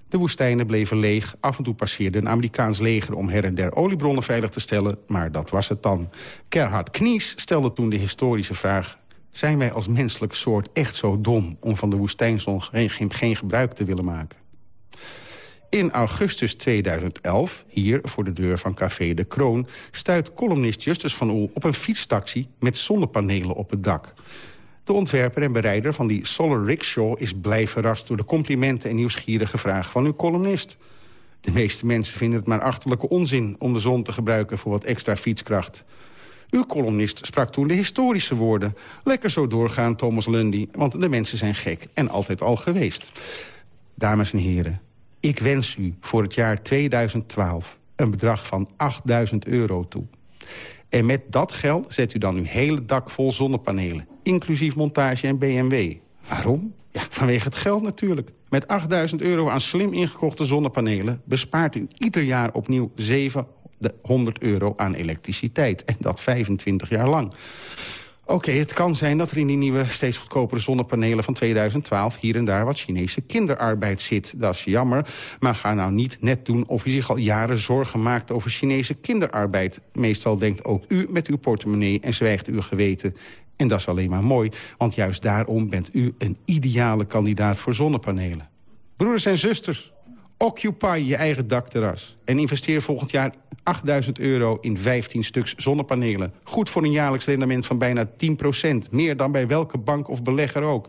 De woestijnen bleven leeg. Af en toe passeerde een Amerikaans leger om her en der oliebronnen veilig te stellen. Maar dat was het dan. Gerhard Knies stelde toen de historische vraag... zijn wij als menselijk soort echt zo dom om van de woestijnzon geen, geen gebruik te willen maken? In augustus 2011, hier voor de deur van Café de Kroon... stuit columnist Justus van Oel op een fietstaxi met zonnepanelen op het dak. De ontwerper en bereider van die Solar Rickshaw is blij verrast... door de complimenten en nieuwsgierige vraag van uw columnist. De meeste mensen vinden het maar achterlijke onzin... om de zon te gebruiken voor wat extra fietskracht. Uw columnist sprak toen de historische woorden. Lekker zo doorgaan, Thomas Lundy, want de mensen zijn gek en altijd al geweest. Dames en heren, ik wens u voor het jaar 2012 een bedrag van 8000 euro toe. En met dat geld zet u dan uw hele dak vol zonnepanelen. Inclusief montage en BMW. Waarom? Ja, vanwege het geld natuurlijk. Met 8000 euro aan slim ingekochte zonnepanelen... bespaart u ieder jaar opnieuw 700 euro aan elektriciteit. En dat 25 jaar lang. Oké, het kan zijn dat er in die nieuwe steeds goedkopere zonnepanelen van 2012... hier en daar wat Chinese kinderarbeid zit. Dat is jammer, maar ga nou niet net doen... of u zich al jaren zorgen maakt over Chinese kinderarbeid. Meestal denkt ook u met uw portemonnee en zwijgt uw geweten. En dat is alleen maar mooi, want juist daarom bent u een ideale kandidaat voor zonnepanelen. Broeders en zusters, Occupy je eigen dakterras. En investeer volgend jaar 8000 euro in 15 stuks zonnepanelen. Goed voor een jaarlijks rendement van bijna 10% Meer dan bij welke bank of belegger ook.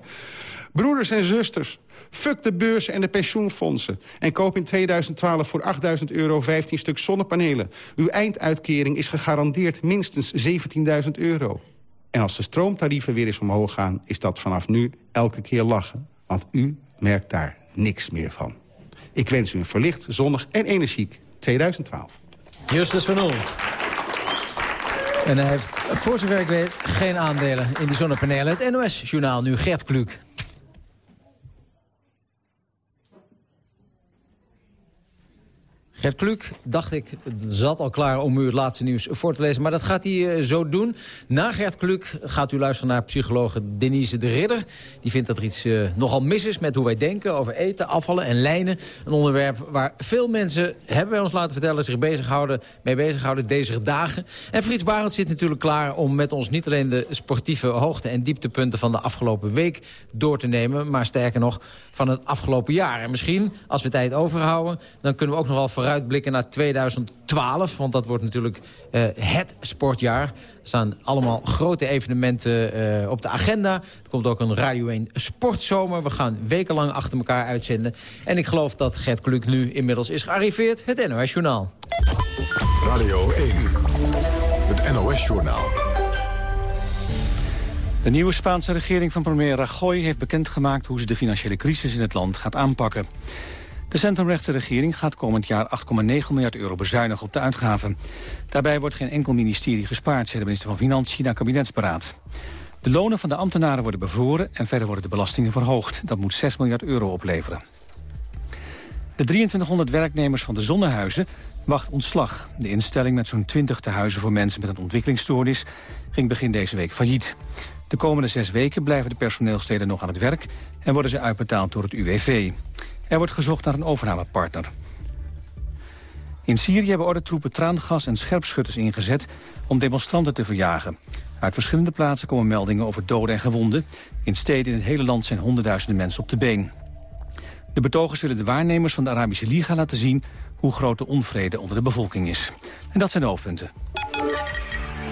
Broeders en zusters, fuck de beurs en de pensioenfondsen. En koop in 2012 voor 8000 euro 15 stuks zonnepanelen. Uw einduitkering is gegarandeerd minstens 17.000 euro. En als de stroomtarieven weer eens omhoog gaan... is dat vanaf nu elke keer lachen. Want u merkt daar niks meer van. Ik wens u een verlicht, zonnig en energiek 2012. Justus van Oel. En hij heeft voor zijn werk weet geen aandelen in die zonnepanelen. Het NOS-journaal nu, Gert Kluk. Gert Kluk, dacht ik, zat al klaar om u het laatste nieuws voor te lezen. Maar dat gaat hij eh, zo doen. Na Gert Kluk gaat u luisteren naar psychologe Denise de Ridder. Die vindt dat er iets uh, nogal mis is met hoe wij denken over eten, afvallen en lijnen. Een onderwerp waar veel mensen, hebben wij ons laten vertellen... zich bezighouden, mee bezighouden deze dagen. En Frits Barend zit natuurlijk klaar om met ons niet alleen de sportieve hoogte- en dieptepunten van de afgelopen week door te nemen. Maar sterker nog, van het afgelopen jaar. En misschien, als we tijd overhouden, dan kunnen we ook nog wel vooruit vooruitblikken naar 2012. Want dat wordt natuurlijk uh, het sportjaar. Er staan allemaal grote evenementen uh, op de agenda. Er komt ook een Radio 1 Sportzomer. We gaan wekenlang achter elkaar uitzenden. En ik geloof dat Gert Kluk nu inmiddels is gearriveerd. Het NOS Journaal. Radio 1. Het NOS Journaal. De nieuwe Spaanse regering van premier Rajoy heeft bekendgemaakt... hoe ze de financiële crisis in het land gaat aanpakken. De centrumrechtse regering gaat komend jaar 8,9 miljard euro bezuinigen op de uitgaven. Daarbij wordt geen enkel ministerie gespaard, zei de minister van Financiën na kabinetsberaad. De lonen van de ambtenaren worden bevroren en verder worden de belastingen verhoogd. Dat moet 6 miljard euro opleveren. De 2300 werknemers van de Zonnehuizen wacht ontslag. De instelling met zo'n 20 tehuizen voor mensen met een ontwikkelingsstoornis ging begin deze week failliet. De komende zes weken blijven de personeelsteden nog aan het werk... en worden ze uitbetaald door het UWV. Er wordt gezocht naar een overnamepartner. In Syrië hebben ordentroepen traangas en scherpschutters ingezet... om demonstranten te verjagen. Uit verschillende plaatsen komen meldingen over doden en gewonden. In steden in het hele land zijn honderdduizenden mensen op de been. De betogers willen de waarnemers van de Arabische Liga laten zien... hoe groot de onvrede onder de bevolking is. En dat zijn de hoofdpunten.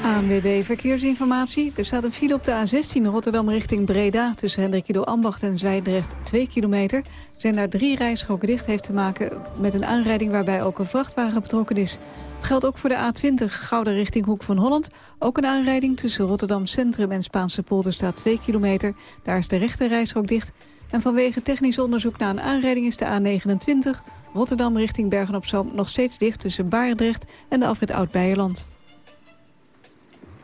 ANWB Verkeersinformatie. Er staat een file op de A16 Rotterdam richting Breda... tussen Hendrikido Ambacht en Zwijndrecht 2 kilometer. Er zijn daar drie rijstroken dicht. heeft te maken met een aanrijding waarbij ook een vrachtwagen betrokken is. Het geldt ook voor de A20 Gouden richting Hoek van Holland. Ook een aanrijding tussen Rotterdam Centrum en Spaanse polder staat 2 kilometer. Daar is de rechte rijstrook dicht. En vanwege technisch onderzoek na een aanrijding is de A29... Rotterdam richting Bergen-op-Zoom nog steeds dicht tussen Barendrecht en de afrit Oud-Beijerland.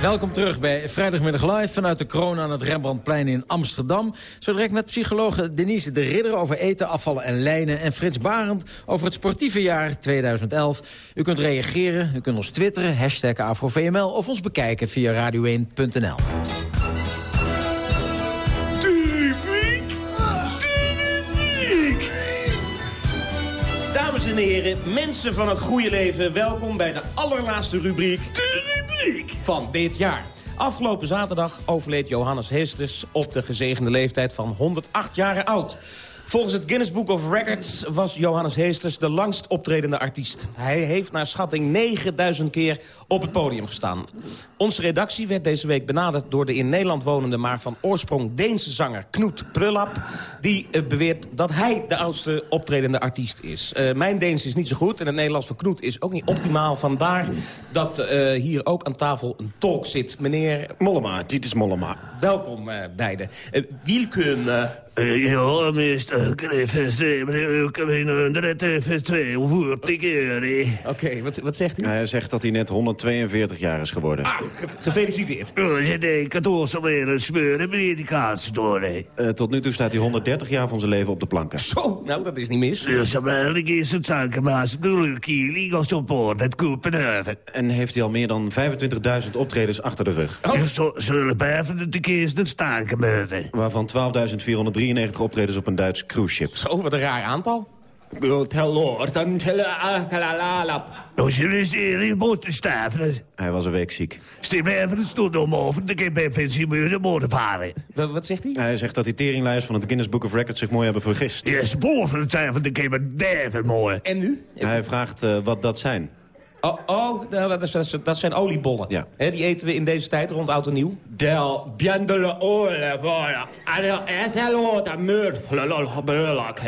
Welkom terug bij Vrijdagmiddag Live vanuit de kroon aan het Rembrandtplein in Amsterdam. Zo direct met psychologe Denise de Ridder over eten, afvallen en lijnen... en Frits Barend over het sportieve jaar 2011. U kunt reageren, u kunt ons twitteren, hashtag AfroVML... of ons bekijken via radio1.nl. en heren, mensen van het goede leven... welkom bij de allerlaatste rubriek... De rubriek! Van dit jaar. Afgelopen zaterdag overleed Johannes Heesters op de gezegende leeftijd van 108 jaar oud. Volgens het Guinness Book of Records was Johannes Heesters de langst optredende artiest. Hij heeft naar schatting 9000 keer op het podium gestaan. Onze redactie werd deze week benaderd door de in Nederland wonende... maar van oorsprong Deense zanger Knoet Prullap... die uh, beweert dat hij de oudste optredende artiest is. Uh, mijn Deens is niet zo goed en het Nederlands van Knoet is ook niet optimaal. Vandaar dat uh, hier ook aan tafel een talk zit. Meneer... Mollema, dit is Mollema. Welkom beiden. Wielkun... Ja, meester Griffiths, meneer het even 42 keer. Oké, wat, wat zegt hij? Hij zegt dat hij net 142 jaar is geworden. Ah, ge gefeliciteerd. Ja, ik had ons alweer een smeuren medicatie door, hè. Uh, tot nu toe staat hij 130 jaar van zijn leven op de planken. Zo, nou, dat is niet mis. Dus eigenlijk is het zakenmaas de leukie ligas op boord met Kopenhagen. En heeft hij al meer dan 25.000 optredens achter de rug. Oh. Zo, zullen blijven de keer het staken Waarvan 12.403 93 optredens op een Duits cruiseschip. Zo, wat een raar aantal. Sterven. Hij was een week ziek. Stem even een stoel omhoog, dan kan pensie de moorden varen. Wat zegt hij? Hij zegt dat die teringlijst van het Guinness Book of Records zich mooi hebben vergist. Yes, boven het zijn van de keer mooi. En nu? Hij vraagt uh, wat dat zijn. Oh, oh dat, is, dat, zijn oliebollen. Ja. He, die eten we in deze tijd rond oud en nieuw. Del biendele oliebollen. En er låta mörflololololak.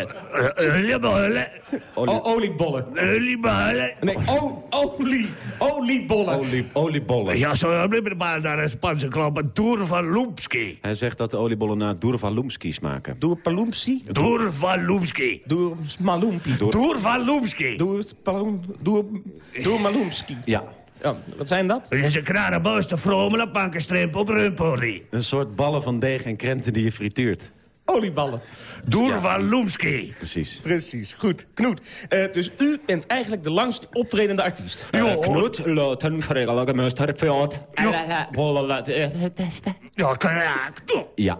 Oliebollen. Oliebollen. Oliebollen. Nee, olie. Oliebollen. Olie, oliebollen. Ja, zo hebben we maar naar een Spaanse klap. Een Tour van Lumski. Hij zegt dat de oliebollen naar Doer van Lumski smaken. Doer Palumski? Doer van Lumski. Doer Malumski. Ja. ja. Wat zijn dat? Dat is een knare boos te fromelen, pankenstrip op rumpolie. Een soort ballen van deeg en krenten die je frituurt. Olieballen. Door ja. van Loemski. Precies. Precies, goed. Knoet, uh, dus u bent eigenlijk de langst optredende artiest. Ja, uh, Knoet, laten verregelen meester Fjord. Ja, kan Ja.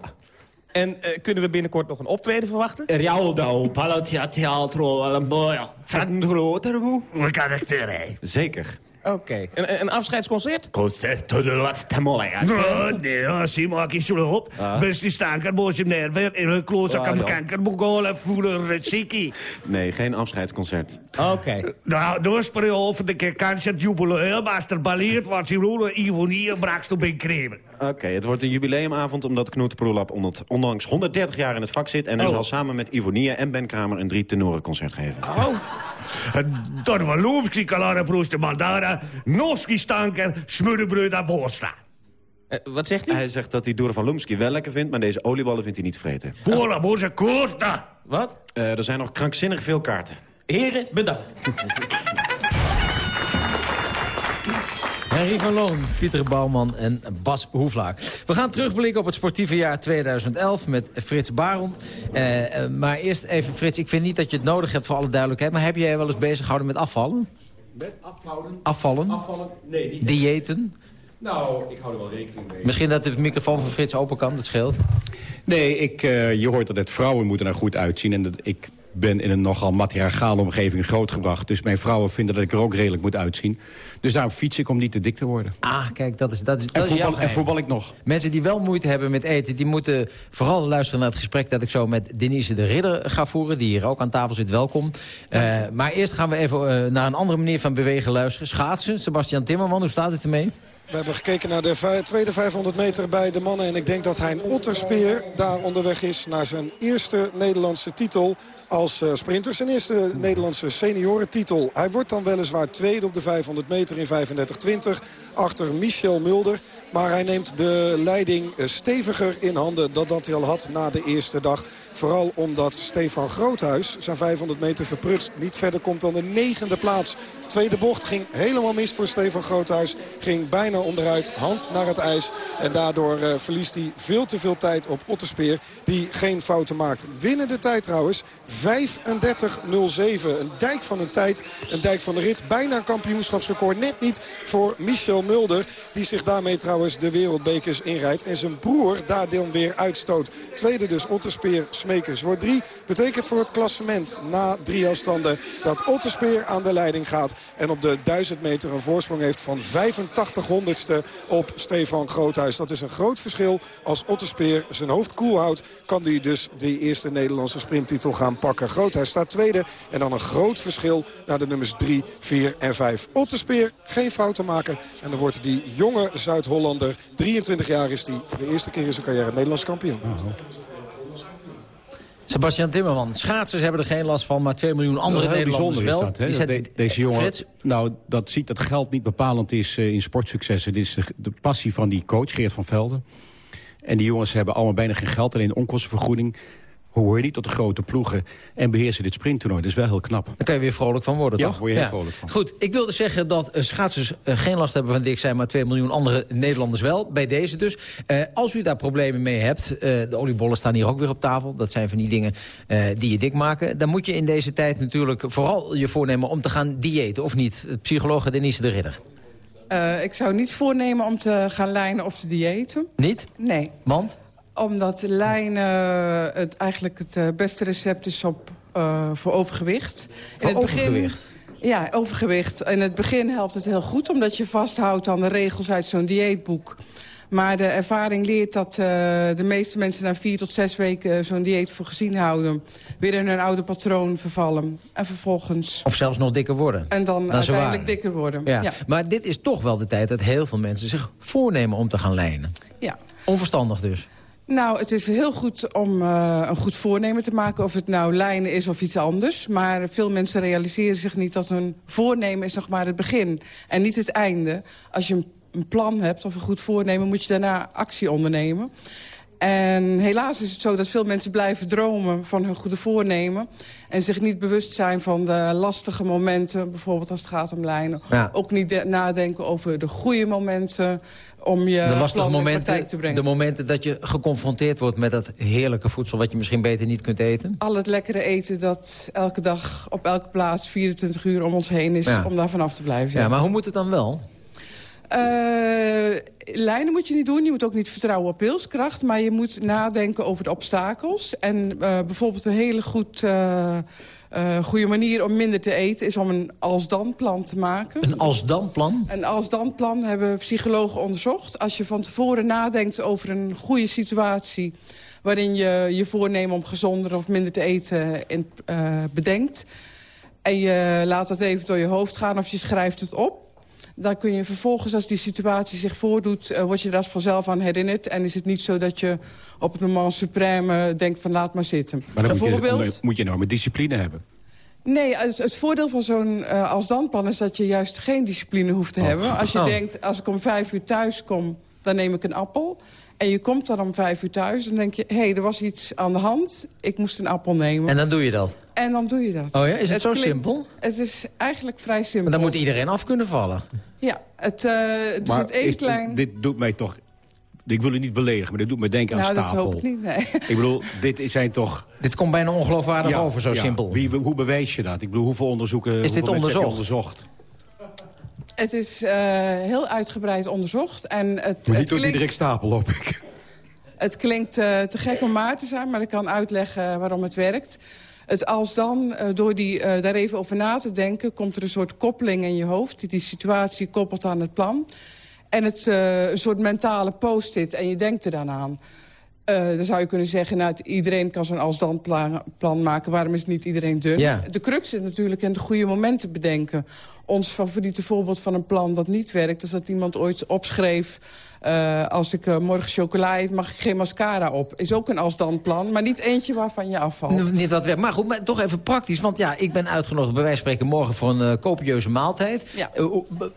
En eh, kunnen we binnenkort nog een optreden verwachten? Rialdo, Palatia Teatro, Alamboya. Frantoloterbo. Karakter, Zeker. Oké. Een, een afscheidsconcert? Concerto de laatste molle. Nee, nee, je maak je zo op. Best die stanker, boos je nerven. In een klooster kan kanker begonnen voelen, ziekie. Nee, geen afscheidsconcert. Oké. Nou, de oorsprong over de kans het jubileum. Als er balleert, wordt je roer, Ivonie en braakst op een cremen. Oké, het wordt een jubileumavond omdat Knoet Proelap ondert- ondanks 130 jaar in het vak zit... en hij Oh. zal samen met Ivonie en Ben Kramer een drie tenorenconcert geven. Oh. Door Walloomski kalare proest de mandara, Noski stanker, smurrebreud aan Boorstra. Eh, wat zegt hij? Hij zegt dat hij Loemski wel lekker vindt... maar deze olieballen vindt hij niet te vreten. Bola, boze koorta. Wat? Eh, er zijn nog krankzinnig veel kaarten. Heren, bedankt. Henry van Loon, Pieter Bouwman en Bas Hoeflaak. We gaan terugblikken op het sportieve jaar 2011 met Frits Barend. Eh, eh, maar eerst even, Frits, ik vind niet dat je het nodig hebt voor alle duidelijkheid... maar heb jij je wel eens bezig gehouden met afvallen? Met afhouden? Afvallen? Afvallen? Nee, niet. Diëten? Nou, ik hou er wel rekening mee. Misschien dat de microfoon van Frits open kan, dat scheelt. Nee, ik, eh, je hoort dat vrouwen moeten er goed uitzien. En dat, ik ben in een nogal matriarchale omgeving grootgebracht. Dus mijn vrouwen vinden dat ik er ook redelijk moet uitzien. Dus daarom fiets ik om niet te dik te worden. Ah, kijk, dat is, dat is, dat En is jouw voetbal, en voetbal ik nog. Mensen die wel moeite hebben met eten... die moeten vooral luisteren naar het gesprek... dat ik zo met Denise de Ridder ga voeren... die hier ook aan tafel zit, welkom. Eh, maar eerst gaan we even eh, naar een andere manier van bewegen luisteren. Schaatsen, Sebastian Timmerman, hoe staat het ermee? We hebben gekeken naar de tweede 500 meter bij de mannen. En ik denk dat Hein Otterspeer daar onderweg is naar zijn eerste Nederlandse titel als eh, sprinter. Zijn eerste Nederlandse seniorentitel. Hij wordt dan weliswaar tweede op de 500 meter in 35-20 achter Michel Mulder. Maar hij neemt de leiding eh, steviger in handen dan dat hij al had na de eerste dag. Vooral omdat Stefan Groothuis zijn 500 meter verprutst niet verder komt dan de negende plaats. Tweede bocht ging helemaal mis voor Stefan Groothuis. Ging bijna onderuit, hand naar het ijs. En daardoor eh, verliest hij veel te veel tijd op Otterspeer. Die geen fouten maakt. Winnende tijd trouwens, 35.07. Een dijk van een tijd, een dijk van de rit. Bijna een kampioenschapsrecord. Net niet voor Michel Mulder. Die zich daarmee trouwens de wereldbekers inrijdt. En zijn broer daar dan weer uitstoot. Tweede dus Otterspeer Smekers wordt drie. Betekent voor het klassement na drie afstanden dat Otterspeer aan de leiding gaat. En op de 1000 meter een voorsprong heeft van 85 honderdste op Stefan Groothuis. Dat is een groot verschil. Als Otterspeer zijn hoofd koel houdt, kan hij dus de eerste Nederlandse sprinttitel gaan pakken. Groothuis staat tweede. En dan een groot verschil naar de nummers 3, 4 en 5. Otterspeer geen fouten maken. En dan wordt die jonge Zuid-Hollander, 23 jaar is hij, voor de eerste keer in zijn carrière Nederlands kampioen. Sebastian Timmerman, schaatsers hebben er geen last van... maar 2 miljoen andere heel Nederlanders bijzonder wel. dat? Die Dat de- deze jongen, Frits? nou, dat ziet dat geld niet bepalend is eh, in sportsuccessen. Dit is de, de passie van die coach, Geert van Velden. En die jongens hebben allemaal bijna geen geld, alleen onkostenvergoeding. Hoor je niet tot de grote ploegen en beheersen dit sprinttoernooi. Dat is wel heel knap. Daar kan je weer vrolijk van worden, Ja, toch? word je heel vrolijk van. Goed, ik wilde zeggen dat eh, schaatsers eh, geen last hebben van dik zijn... maar 2 miljoen andere Nederlanders wel, bij deze dus. Eh, als u daar problemen mee hebt, eh, de oliebollen staan hier ook weer op tafel... dat zijn van die dingen eh, die je dik maken... dan moet je in deze tijd natuurlijk vooral je voornemen om te gaan diëten, of niet? Psycholoog Denise de Ridder. Eh, ik zou niet voornemen om te gaan lijnen of te diëten. Niet? Nee. Want? Omdat lijnen het eigenlijk het eh, beste recept is op, eh, voor overgewicht. Voor overgewicht? Ja, overgewicht. In het begin helpt het heel goed, omdat je vasthoudt aan de regels uit zo'n dieetboek. Maar de ervaring leert dat eh, de meeste mensen na vier tot zes weken zo'n dieet voor gezien houden. Weer in hun oude patroon vervallen. En vervolgens... Of zelfs nog dikker worden. En dan uiteindelijk dikker worden. Ja. ja. Maar dit is toch wel de tijd dat heel veel mensen zich voornemen om te gaan lijnen. ja. Onverstandig dus. Nou, het is heel goed om eh, een goed voornemen te maken... of het nou lijnen is of iets anders. Maar veel mensen realiseren zich niet dat hun voornemen is nog maar het begin. En niet het einde. Als je een, een plan hebt of een goed voornemen... moet je daarna actie ondernemen. En helaas is het zo dat veel mensen blijven dromen van hun goede voornemen... en zich niet bewust zijn van de lastige momenten... bijvoorbeeld als het gaat om lijnen. Ja. Ook niet de- nadenken over de goede momenten... om je de lastige praktijk te momenten, brengen. de momenten dat je geconfronteerd wordt met dat heerlijke voedsel... wat je misschien beter niet kunt eten. al het lekkere eten dat elke dag op elke plaats 24 uur om ons heen is... Ja. om daar vanaf te blijven. Ja, maar hoe moet het dan wel? Eh, lijnen moet je niet doen. Je moet ook niet vertrouwen op wilskracht. Maar je moet nadenken over de obstakels. En uh, bijvoorbeeld een hele goed... Uh, uh, goede manier om minder te eten is om een als-dan-plan te maken. Een als-dan-plan? Een als-dan-plan hebben psychologen onderzocht. Als je van tevoren nadenkt over een goede situatie... waarin je je voornemen om gezonder of minder te eten in, bedenkt... en je laat dat even door je hoofd gaan of je schrijft het op... dan kun je vervolgens, als die situatie zich voordoet... Uh, word je er als vanzelf aan herinnerd. En is het niet zo dat je op het moment supreme denkt van laat maar zitten. Maar dan Bijvoorbeeld, moet je, moet je enorme discipline hebben. Nee, het, het, voordeel van zo'n uh, als-dan-plan is dat je juist geen discipline hoeft te oh. hebben. Als je Oh. denkt, als ik om vijf uur thuis kom, dan neem ik een appel. En je komt dan om vijf uur thuis en denk je... hé, hey, er was iets aan de hand, ik moest een appel nemen. En dan doe je dat? En dan doe je dat. Oh ja, is het, zo klinkt- simpel? Het is eigenlijk vrij simpel. Maar dan moet iedereen af kunnen vallen. Ja, het, uh, er Maar zit één klein... dit doet mij toch... Ik wil u niet beledigen, maar dit doet me denken aan nou, dat stapel. hoop ik niet, nee. Ik bedoel, dit zijn toch... Dit komt bijna ongeloofwaardig Ja, over, zo ja. simpel. Wie, hoe bewijs je dat? Ik bedoel, hoeveel onderzoeken... Is dit hoeveel onderzocht? Het is uh, heel uitgebreid onderzocht. En het, Maar het niet door klinkt... Diederik Stapel, hoop ik. Het klinkt uh, te gek om waar te zijn, maar ik kan uitleggen waarom het werkt. Het als dan, uh, door die, uh, daar even over na te denken... komt er een soort koppeling in je hoofd... die die situatie koppelt aan het plan. En het, een soort mentale post-it en je denkt er dan aan. Uh, dan zou je kunnen zeggen, nou, iedereen kan zo'n als-dan plan, plan maken. Waarom is niet iedereen dun? Ja. De crux zit natuurlijk in de goede momenten bedenken. Ons favoriete voorbeeld van een plan dat niet werkt... is dat iemand ooit opschreef... Uh, als ik uh, morgen chocola eet, mag ik geen mascara op. Is ook een als-dan plan, maar niet eentje waarvan je afvalt. Niet werkt. Maar goed, maar toch even praktisch. Want ja, ik ben uitgenodigd bij wijze van spreken morgen voor een uh, copieuze maaltijd. Ja.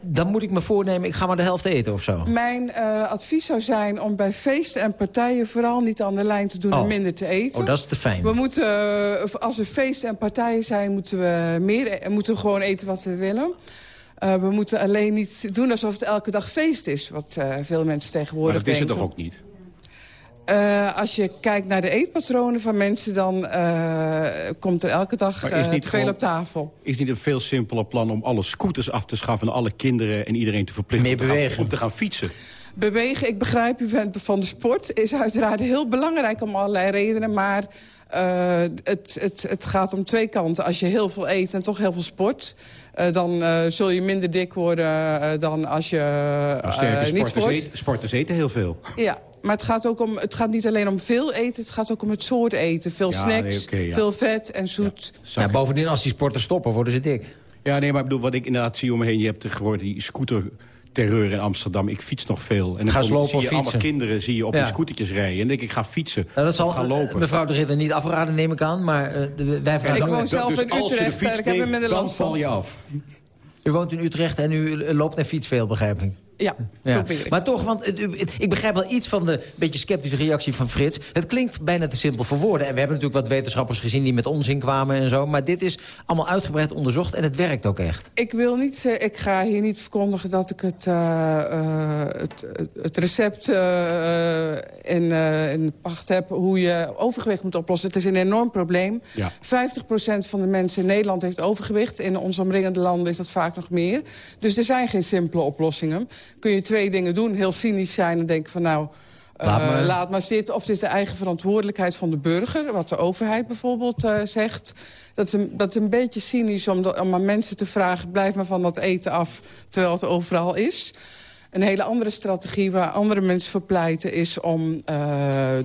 dan moet ik me voornemen, ik ga maar de helft eten of zo. Mijn advies zou zijn om bij feesten en partijen vooral niet aan de lijn te doen oh. en minder te eten. Oh, dat is te fijn. We moeten, als er feesten en partijen zijn, moeten we, meer, e- moeten we gewoon eten wat we willen. Uh, we moeten alleen niet doen alsof het elke dag feest is. Wat uh, veel mensen tegenwoordig Maar dat is het denken. toch ook niet? Uh, als je kijkt naar de eetpatronen van mensen... dan uh, komt er elke dag uh, veel gewoon, op tafel. Is niet een veel simpeler plan om alle scooters af te schaffen... en alle kinderen en iedereen te verplichten om te, gaan, bewegen. om te gaan fietsen? Bewegen, ik begrijp, u bent van de sport... is uiteraard heel belangrijk om allerlei redenen... maar uh, het, het, het gaat om twee kanten. Als je heel veel eet en toch heel veel sport... Uh, dan uh, zul je minder dik worden uh, dan als je nou, sterker, niet sporters sport. Eten, sporters eten heel veel. Ja, maar het gaat, ook om, het gaat niet alleen om veel eten, het gaat ook om het soort eten. Veel Ja, snacks, nee, oké, ja. veel vet en zoet. Ja, bovendien, als die sporters stoppen, worden ze dik. Ja, nee, maar ik bedoel, wat ik inderdaad zie om me heen... je hebt tegenwoordig die scooter terreur in Amsterdam. Ik fiets nog veel. En dan Ga kom- lopen zie of je allemaal kinderen zie je op Ja. hun scootertjes rijden. En dan denk ik, ik ga fietsen. Nou, dat zal ga lopen. mevrouw de Ridder niet afraden, neem ik aan. Maar uh, de, wij vragen... Ik woon zelf dus in Utrecht fiets en ik heb hem neemt, in de Dan val je af. U woont in Utrecht en u loopt en fietst veel, begrijp ik. Ja, Ja. probeer ik. Maar toch, want het- u- het- ik begrijp wel iets van de beetje sceptische reactie van Frits. Het klinkt bijna te simpel voor woorden. En we hebben natuurlijk wat wetenschappers gezien die met onzin kwamen en zo. Maar dit is allemaal uitgebreid onderzocht en het werkt ook echt. Ik wil niet, zeggen- ik ga hier niet verkondigen dat ik het, uh, uh, het, het recept uh, in, uh, in pacht heb... hoe je overgewicht moet oplossen. Het is een enorm probleem. Ja. 50% van de mensen in Nederland heeft overgewicht. In onze omringende landen is dat vaak nog meer. Dus er zijn geen simpele oplossingen. Kun je twee dingen doen. Heel cynisch zijn en denken van nou... Laat maar. laat maar zitten. Of het is de eigen verantwoordelijkheid van de burger. Wat de overheid bijvoorbeeld uh, zegt. Dat is, een, dat is een beetje cynisch om, om aan mensen te vragen... blijf maar van dat eten af, terwijl het overal is. Een hele andere strategie waar andere mensen voor pleiten... is om uh,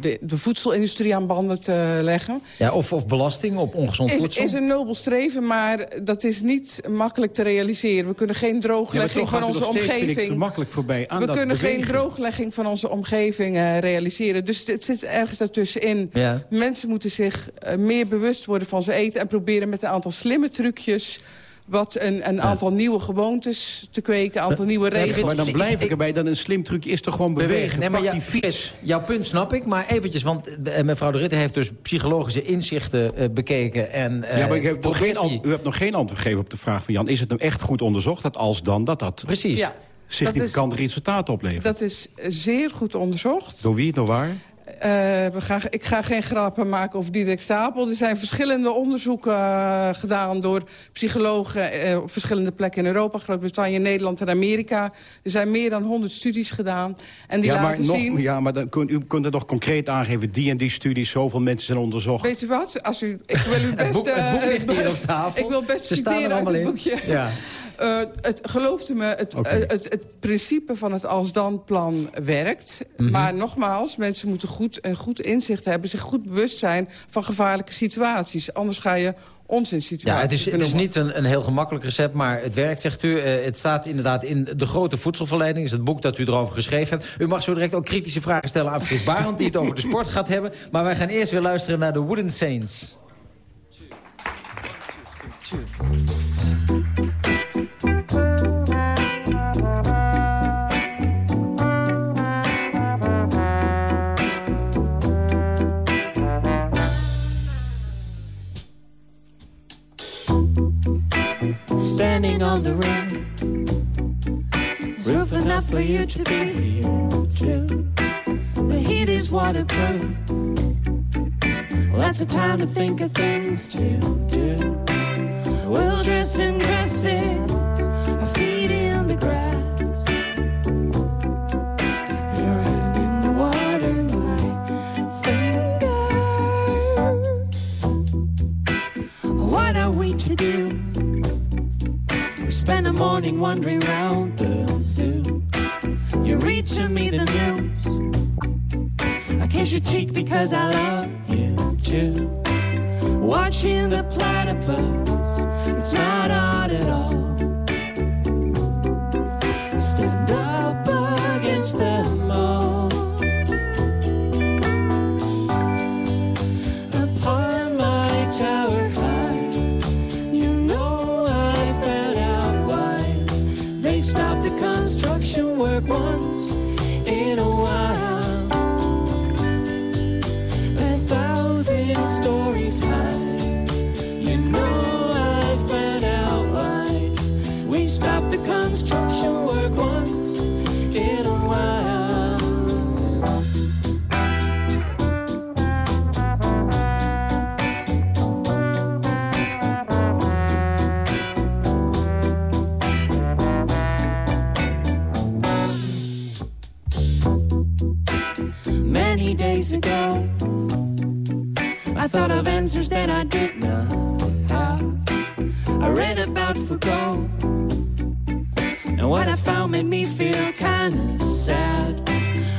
de, de voedselindustrie aan banden te leggen. Ja, of, of belasting op ongezond Is, voedsel. is een nobel streven, maar dat is niet makkelijk te realiseren. We kunnen geen drooglegging van onze omgeving... te makkelijk voorbij aan We dat kunnen geen drooglegging van onze omgeving uh, realiseren. Dus het zit ergens daartussenin. Ja. Mensen moeten zich uh, meer bewust worden van zijn eten... en proberen met een aantal slimme trucjes... wat een, een aantal nieuwe gewoontes te kweken, een aantal nieuwe regels. Maar dan blijf Ik- erbij dat een slim trucje is toch gewoon bewegen. Nee, maar Pak ja, die fiets. Jouw punt snap ik. Maar eventjes, want eh, mevrouw de Ritter heeft dus psychologische inzichten eh, bekeken. En, eh, ja, maar ik heb nog geen die- u hebt nog geen antwoord gegeven op de vraag van Jan. Is het nou echt goed onderzocht dat als dan dat dat Precies. Ja, significante resultaten oplevert? dat is zeer goed onderzocht. Door wie, door waar? Eh, we gaan, ik ga geen grappen maken over Diederik Stapel. Er zijn verschillende onderzoeken eh, gedaan door psychologen... eh, op verschillende plekken in Europa, Groot-Brittannië, Nederland en Amerika. Er zijn meer dan 100 studies gedaan. En die ja, maar nog, zien... ja, maar dan kunt, u kunt het nog concreet aangeven. Die en die studies, zoveel mensen zijn onderzocht. Weet u wat? Als u, ik wil u best... boek- het boek ligt hier op tafel. Ik wil best Ze er citeren uit het boekje. Ja. Eh, het, gelooft u me, het, eh, het, het principe van het als-dan-plan werkt. Mhm. Maar nogmaals, mensen moeten goed, een goed inzicht hebben... zich goed bewust zijn van gevaarlijke situaties. Anders ga je onzin situaties Ja, het is, het is niet een, een heel gemakkelijk recept, maar het werkt, zegt u. Eh, het staat inderdaad in De Grote Voedselverleiding. is het boek dat u erover geschreven hebt. U mag zo direct ook kritische vragen stellen aan Frits Barend... die het over de sport gaat hebben. Maar wij gaan eerst weer luisteren naar de Wooden Saints. Standing on the roof. Roof enough for you to be here too. The heat is waterproof. Lots of time to think of things to do. We'll dress in dresses, our morning wandering round the zoo. You're to me the news. I kiss your cheek because I love you too. Watching the platypus, it's not odd at all. Many days ago, I thought of answers that I did not have. I read about Foucault, and what I found made me feel kinda sad.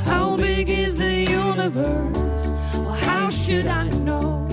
How big is the universe? Well, how should I know?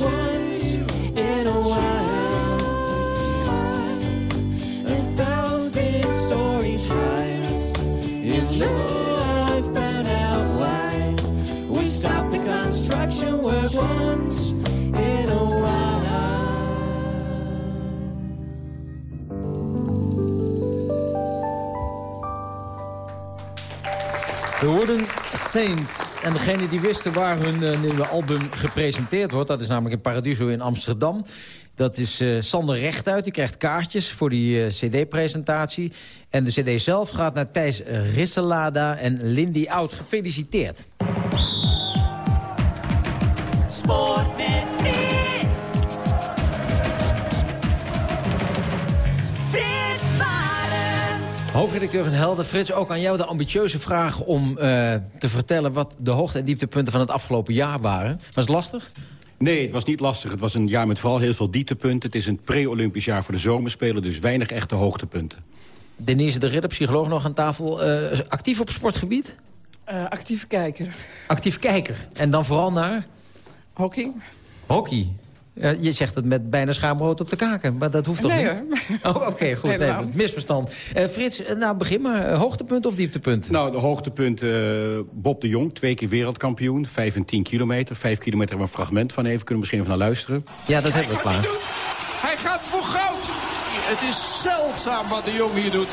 once in a while. A thousand stories high. I found out why we the construction work once in a while. The Wooden Saints En degene die wisten waar hun eh, nieuwe album gepresenteerd wordt... dat is namelijk in Paradiso in Amsterdam. Dat is eh, Sander Rechtuit. Die krijgt kaartjes voor die eh, cd-presentatie. En de cd zelf gaat naar Thijs Risselada en Lindy Oud. Gefeliciteerd. Hoofdredacteur van Helden, Frits, ook aan jou de ambitieuze vraag... om eh, te vertellen wat de hoogte- en dieptepunten van het afgelopen jaar waren. Was het lastig? Nee, het was niet lastig. Het was een jaar met vooral heel veel dieptepunten. Het is een pre-Olympisch jaar voor de zomerspelen, dus weinig echte hoogtepunten. Denise de Ridder, psycholoog nog aan tafel. eh, actief op sportgebied? Eh, actieve kijker. Actief kijker. En dan vooral naar? Hockey. Hockey. Ja, je zegt het met bijna schaamrood op de kaken, maar dat hoeft toch Nee, niet? Oh, Oké, goed. Nee, misverstand. Eh, Frits, eh, nou begin maar. Eh, hoogtepunt of dieptepunt? Nou, de hoogtepunt Bob de Jong, twee keer wereldkampioen. Vijf en tien kilometer. Vijf kilometer hebben we een fragment van even. Kunnen we misschien even naar luisteren. Ja, dat hebben we klaar. Hij gaat voor goud. Het is zeldzaam wat de Jong hier doet.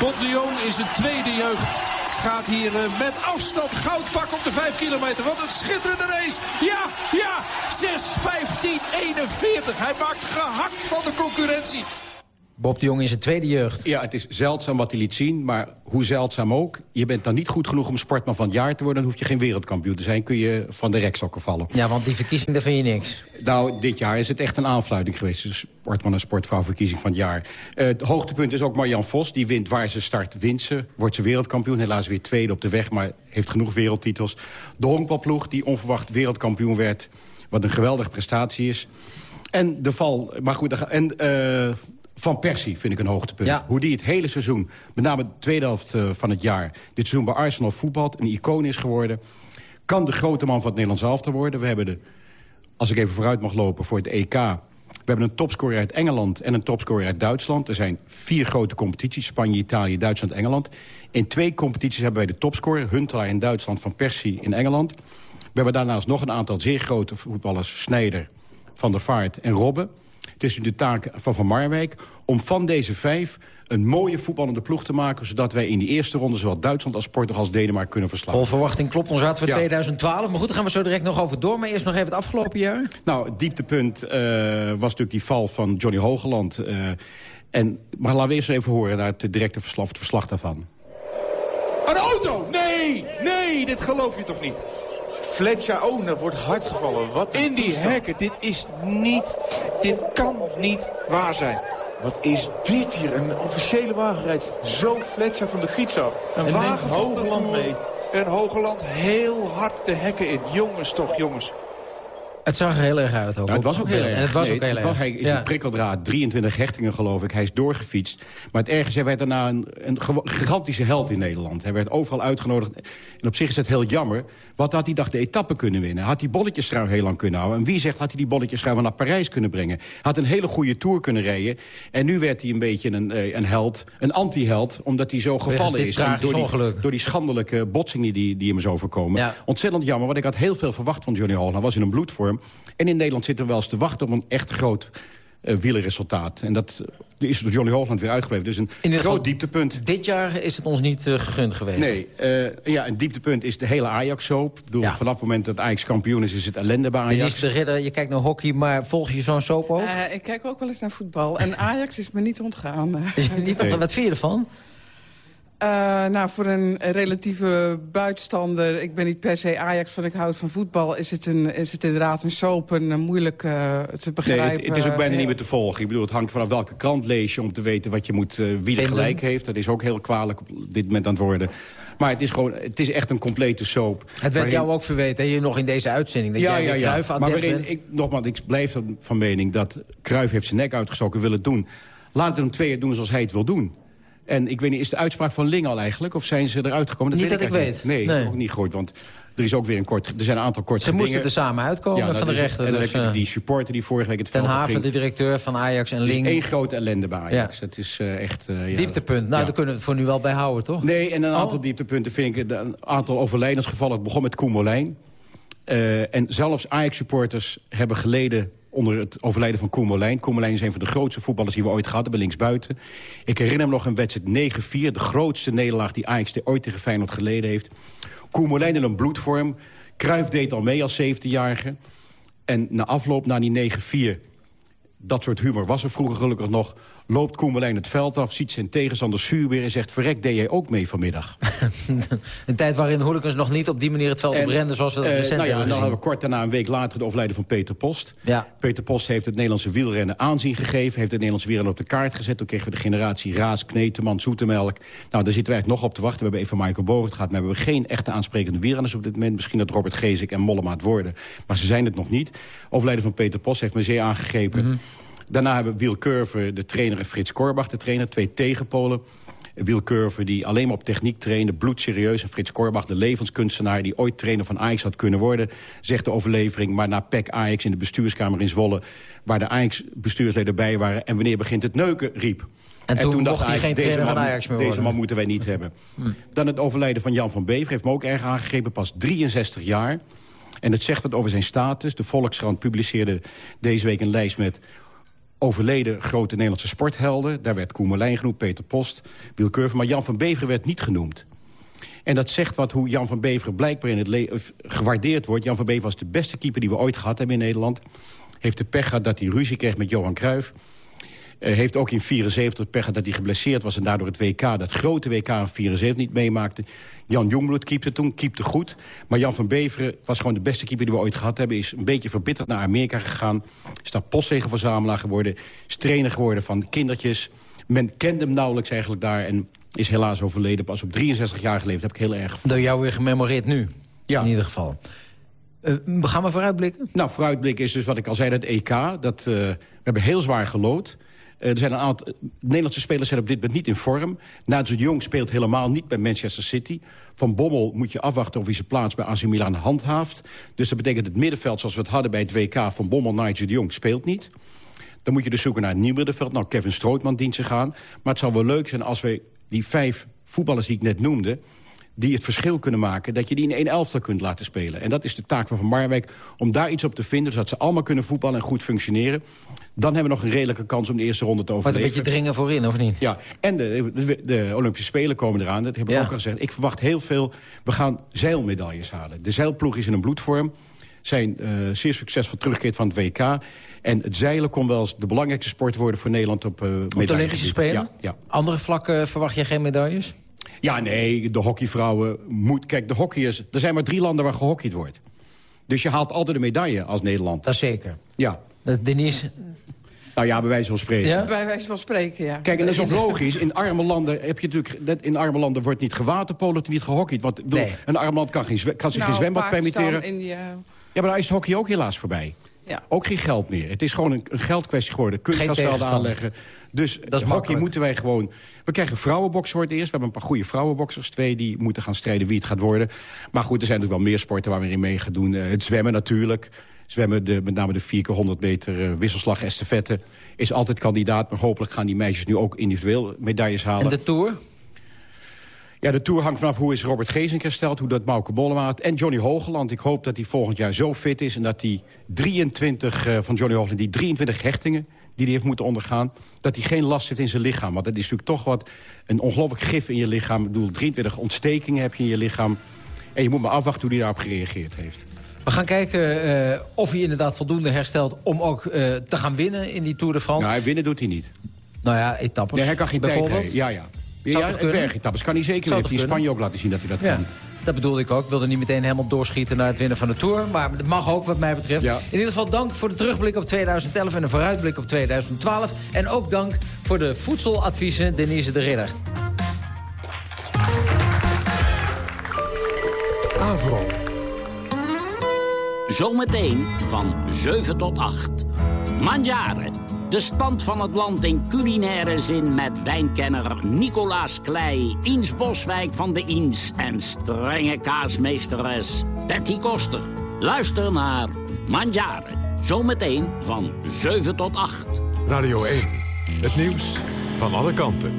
Bob de Jong is een tweede jeugd. Gaat hier eh, met afstand goud pakken op de 5 kilometer. Wat een schitterende race. Ja, ja. 6, 15, 41. Hij maakt gehakt van de concurrentie. Bob de Jong is een tweede jeugd. Ja, het is zeldzaam wat hij liet zien, maar hoe zeldzaam ook. Je bent dan niet goed genoeg om sportman van het jaar te worden... dan hoef je geen wereldkampioen te zijn, kun je van de reksokken vallen. Ja, want die verkiezing, daar vind je niks. Nou, dit jaar is het echt een aanfluiting geweest. De sportman en sportvrouw verkiezing van het jaar. Eh, het hoogtepunt is ook Marjan Vos. Die wint waar ze start, wint ze. Wordt ze wereldkampioen. Helaas weer tweede op de weg, maar heeft genoeg wereldtitels. De honkbalploeg, die onverwacht wereldkampioen werd. Wat een geweldige prestatie is. En de val, maar goed, en... eh, van Persie vind ik een hoogtepunt. Ja. Hoe die het hele seizoen, met name de tweede helft eh, van het jaar... dit seizoen bij Arsenal voetbalt, een icoon is geworden. Kan de grote man van het Nederlands elftal worden. We hebben de, als ik even vooruit mag lopen, voor het EK... We hebben een topscorer uit Engeland en een topscorer uit Duitsland. Er zijn vier grote competities, Spanje, Italië, Duitsland, Engeland. In twee competities hebben wij de topscorer, Huntelaar in Duitsland... van Persie in Engeland. We hebben daarnaast nog een aantal zeer grote voetballers... Snijder, Van der Vaart en Robben. Het is nu de taak van Van Marwijk om van deze vijf een mooie voetballende ploeg te maken... zodat wij in die eerste ronde zowel Duitsland als Portugal als Denemarken kunnen verslaan. Vol verwachting klopt ons uit voor Ja. 2012. Maar goed, daar gaan we zo direct nog over door. Maar eerst nog even het afgelopen jaar. Nou, het dieptepunt eh, was natuurlijk die val van Johnny Hogeland. eh, en, maar laten we eerst even horen naar het directe verslag, het verslag daarvan. Een auto! Nee, nee, dit geloof je toch niet? Fletcher Owner wordt hard gevallen. Wat In die toestand. hekken, dit is niet, dit kan niet waar zijn. Wat is dit hier? Een officiële wagen rijdt zo Fletcher van de fiets af. Een en wagen van Hoogland mee. En Hogeland heel hard de hekken in. Jongens toch, jongens. Het zag er heel erg uit ook. Nou, het was ook heel erg. En het was Nee, ook heel erg. Hij is Ja. een prikkeldraad, 23 hechtingen geloof ik. Hij is doorgefietst. Maar het ergste, hij werd daarna een, een gigantische held in Nederland. Hij werd overal uitgenodigd. En op zich is het heel jammer. Wat had hij dacht de etappe kunnen winnen? Had hij bolletjesstrui heel lang kunnen houden? En wie zegt had hij die bolletjesstrui naar Parijs kunnen brengen? Had een hele goede tour kunnen rijden. En nu werd hij een beetje een, eh, een held, een anti-held... omdat hij zo gevallen is. En door, die, door die schandelijke botsingen die, die hem is overkomen. Ja. Ontzettend jammer, want ik had heel veel verwacht van Johnny Holland. Hij was in een bloedvorm. En in Nederland zitten we wel eens te wachten op een echt groot eh wielerresultaat. En dat eh, is door Johnny Hoogland weer uitgebleven. Dus een groot geval, dieptepunt. Dit jaar is het ons niet eh, gegund geweest. Nee, eh, ja, een dieptepunt is de hele Ajax-soap. Ja. vanaf het moment dat Ajax kampioen is, is het ellende bij Denise Ajax. de Ridder, je kijkt naar hockey, maar volg je zo'n soap ook? Eh, ik kijk ook wel eens naar voetbal. En Ajax is me niet ontgaan. Niet op- Wat vind je ervan? Eh, nou, voor een relatieve buitenstander... ik ben niet per se Ajax van ik houd van voetbal... is het, een, is het inderdaad een soap een, een moeilijk eh, te Nee, begrijpen. het, het is ook bijna geheel. niet meer te volgen. Ik bedoel, het hangt vanaf welke krant lees je om te weten wat je moet, eh, wie er gelijk heeft. Dat is ook heel kwalijk op dit moment aan het worden. Maar het is, gewoon, het is echt een complete soap. Het werd waarin- jou ook verweten, hè, hier nog in deze uitzending. Dat ja, jij ja, ja. Cruijff Maar waarin bent. ik, nogmaals, ik blijf van- mening dat Cruijff heeft zijn nek uitgestoken, wil het doen. Laat het hem twee jaar doen zoals hij het wil doen. En ik weet niet, is de uitspraak van Ling al eigenlijk? Of zijn ze eruit gekomen? Niet dat ik weet. niet. Nee, Nee. ook niet gehoord. Want er, is ook weer een kort, er zijn een aantal korte Ze moesten er samen uitkomen dat van de is- rechter. En dan dus, heb je eh, die supporter die vorige week het Ten Haven, de directeur van Ajax en Het is Ling. één grote ellende bij Ajax. Het is eh, echt... eh, ja. Dieptepunt. Nou, daar kunnen we het voor nu wel bij houden, toch? Nee, en een aantal Oh. dieptepunten vind ik... Een aantal overlijdensgevallen. Begon met Koen Molijn. En zelfs Ajax-supporters hebben geleden onder het overlijden van. Koen Molijn is een van de grootste voetballers die we ooit gehad hebben, linksbuiten. Ik herinner me nog een wedstrijd 9-4, de grootste nederlaag die Ajax ooit tegen Feyenoord geleden heeft. Koen Molijn in een bloedvorm. Cruijff deed al mee als 17-jarige. En na afloop, na die 9-4, dat soort humor was er vroeger gelukkig nog... loopt Koemelijn het veld af, ziet zijn tegenstander zuur weer... en zegt, verrek, deed jij ook mee vanmiddag? een tijd waarin hooligans nog niet op die manier het veld En, oprenden... zoals we dat eh, recent nou ja, hebben dan hadden we kort daarna, een week later... de overlijden van Peter Post. Ja. Peter Post heeft het Nederlandse wielrennen aanzien gegeven... heeft het Nederlandse wielrennen op de kaart gezet. Toen kregen we de generatie Raas, Kneteman, Zoetemelk. Nou, daar zitten wij echt nog op te wachten. We hebben even Michael Bogert gehad... maar we hebben geen echte aansprekende wielrenners op dit moment. Misschien dat Robert Geesik en Mollema het worden. Maar ze zijn het nog niet. Overlijden van Peter Post heeft me zeer aangegrepen. Mhm. Daarna hebben we Wiel Curve, de trainer... en Frits Korbach, de trainer, twee tegenpolen. Wiel Curve, die alleen maar op techniek trainde, bloedserieus. En Frits Korbach, de levenskunstenaar... die ooit trainer van Ajax had kunnen worden, zegt de overlevering. Maar na PEC Ajax in de bestuurskamer in Zwolle... waar de Ajax-bestuursleden bij waren... en wanneer begint het neuken, riep. En toen mocht hij geen deze trainer van Ajax meer Deze worden. man moeten wij niet hebben. Dan het overlijden van Jan van Bever heeft me ook erg aangegrepen. Pas 63 jaar. En het zegt wat over zijn status. De Volkskrant publiceerde deze week een lijst met overleden grote Nederlandse sporthelden. Daar werd Koen Merlijn genoemd, Peter Post, Wiel. Maar Jan van Beveren werd niet genoemd. En dat zegt wat hoe Jan van Beveren blijkbaar in het gewaardeerd wordt. Jan van Beveren was de beste keeper die we ooit gehad hebben in Nederland. Heeft de pech gehad dat hij ruzie kreeg met Johan Cruijff. Eh, heeft ook in 74 pech dat hij geblesseerd was... en daardoor het WK, dat grote WK in 74 niet meemaakte. Jan Jongbloed keepte toen, keepte goed. Maar Jan van Beveren was gewoon de beste keeper die we ooit gehad hebben. Is een beetje verbitterd naar Amerika gegaan. Is daar postzegelverzamelaar geworden. Is trainer geworden van kindertjes. Men kende hem nauwelijks eigenlijk daar... en is helaas overleden. Pas op 63 jaar geleefd. Heb ik heel erg Door jou weer gememoreerd nu, Ja. in ieder geval. Eh, gaan we vooruitblikken? Nou, vooruitblik is dus wat ik al zei, dat EK. Dat, eh, we hebben heel zwaar gelood. Eh, er zijn een aantal eh, Nederlandse spelers zijn op dit moment niet in vorm. Nigel Jong speelt helemaal niet bij Manchester City. Van Bommel moet je afwachten of hij zijn plaats bij AC Milan handhaaft. Dus dat betekent het middenveld zoals we het hadden bij het WK... van Bommel, Nigel Jong speelt niet. Dan moet je dus zoeken naar een nieuw middenveld. Nou, Kevin Strootman dient zich aan. Maar het zou wel leuk zijn als we die vijf voetballers die ik net noemde die het verschil kunnen maken... dat je die in één elftal kunt laten spelen. En dat is de taak van Van Marwijk, om daar iets op te vinden... zodat ze allemaal kunnen voetballen en goed functioneren. Dan hebben we nog een redelijke kans om de eerste ronde te Wat overleven. een beetje dringen voorin, of niet? Ja, en de, de, de Olympische Spelen komen eraan. Dat heb ik Ja. ook al gezegd. Ik verwacht heel veel... We gaan zeilmedailles halen. De zeilploeg is in een bloedvorm. Zijn eh, zeer succesvol teruggekeerd van het WK. En het zeilen kon wel eens de belangrijkste sport worden voor Nederland op, eh Op de Olympische Spelen? Ja, ja. Andere vlakken verwacht je geen medailles? Ja, nee, de hockeyvrouwen moet... Kijk, de hockeyers... Er zijn maar drie landen waar gehockeyd wordt. Dus je haalt altijd een medaille als Nederland. Dat zeker. Ja. Dat Denise... Nou ja, bij wijze van spreken. Bij wijze van spreken, ja. Kijk, en dat is ook logisch. In arme landen heb je natuurlijk... dat- In arme landen wordt niet gewaterpolo, wordt niet gehockeyd. Want ik bedoel, Nee. een arm land kan, geen, kan zich Nou, geen zwembad Pakistan, permitteren. India. Ja, maar daar is het hockey ook helaas voorbij. Ja. Ook geen geld meer. Het is gewoon een, een geldkwestie geworden. Kunstgrasvelden aanleggen. Dus is hockey moeten wij gewoon... We krijgen vrouwenboksen voor het eerst. We hebben een paar goede vrouwenboksers. Twee die moeten gaan strijden wie het gaat worden. Maar goed, er zijn natuurlijk wel meer sporten waar we in mee gaan doen. Eh, het zwemmen natuurlijk. Zwemmen, de, met name de 4 keer 100 meter eh, wisselslag estafette... is altijd kandidaat. Maar hopelijk gaan die meisjes nu ook individueel medailles halen. En de Tour? Ja, de Tour hangt vanaf hoe is Robert Gezink hersteld... hoe dat Mauke Bollema. En Johnny Hogeland. Ik hoop dat hij volgend jaar zo fit is... en dat die 23 eh, van Johnny Hogeland, die 23 hechtingen... die hij heeft moeten ondergaan, dat hij geen last heeft in zijn lichaam. Want dat is natuurlijk toch wat een ongelooflijk gif in je lichaam. Ik bedoel, 23 ontstekingen heb je in je lichaam. En je moet maar afwachten hoe hij daarop gereageerd heeft. We gaan kijken eh, of hij inderdaad voldoende herstelt... om ook eh, te gaan winnen in die Tour de France. Nou, winnen doet hij niet. Nou ja, etappes. Nee, hij kan geen tijd rijden. Ja, ja. Zou ja, ja kunnen? bergetappes kan hij zeker. Heeft toch Spanje ook laten zien dat hij dat Ja, kan. dat bedoelde ik ook. Ik wilde niet meteen helemaal doorschieten naar het winnen van de Tour. Maar dat mag ook wat mij betreft. Ja. In ieder geval dank voor de terugblik op 2011 en de vooruitblik op 2012. En ook dank voor de voedseladviezen Denise de Ridder. Avro. Zometeen van 7 tot 8. Mandjaren. De stand van het land in culinaire zin met wijnkenner Nicolaas Klei... Iens Boswijk van de Iens en strenge kaasmeesteres Betty Koster. Luister naar Mandjaren. Zometeen van 7 tot 8. Radio 1. Het nieuws van alle kanten.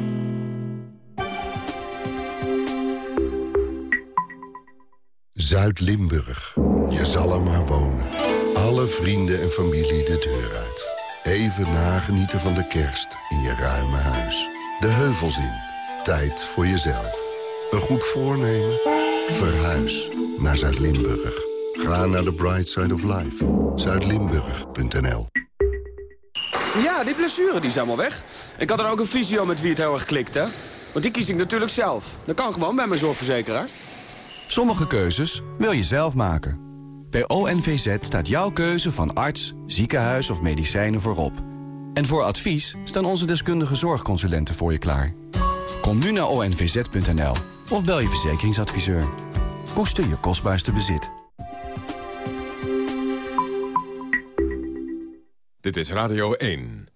Zuid-Limburg. Je zal er maar wonen. alle vrienden en familie de deur uit. Even nagenieten van de kerst in je ruime huis. De heuvels in. Tijd voor jezelf. Een goed voornemen? Verhuis naar Zuid-Limburg. Ga naar the bright side of life. Zuidlimburg.nl Ja, die blessure die is helemaal weg. Ik had er ook een visio met wie het heel erg klikt, hè? Want die kies ik natuurlijk zelf. Dat kan gewoon bij mijn zorgverzekeraar. Sommige keuzes wil je zelf maken. Bij ONVZ staat jouw keuze van arts, ziekenhuis of medicijnen voorop. En voor advies staan onze deskundige zorgconsulenten voor je klaar. Kom nu naar onvz.nl of bel je verzekeringsadviseur. Koester je kostbaarste bezit. Dit is Radio 1.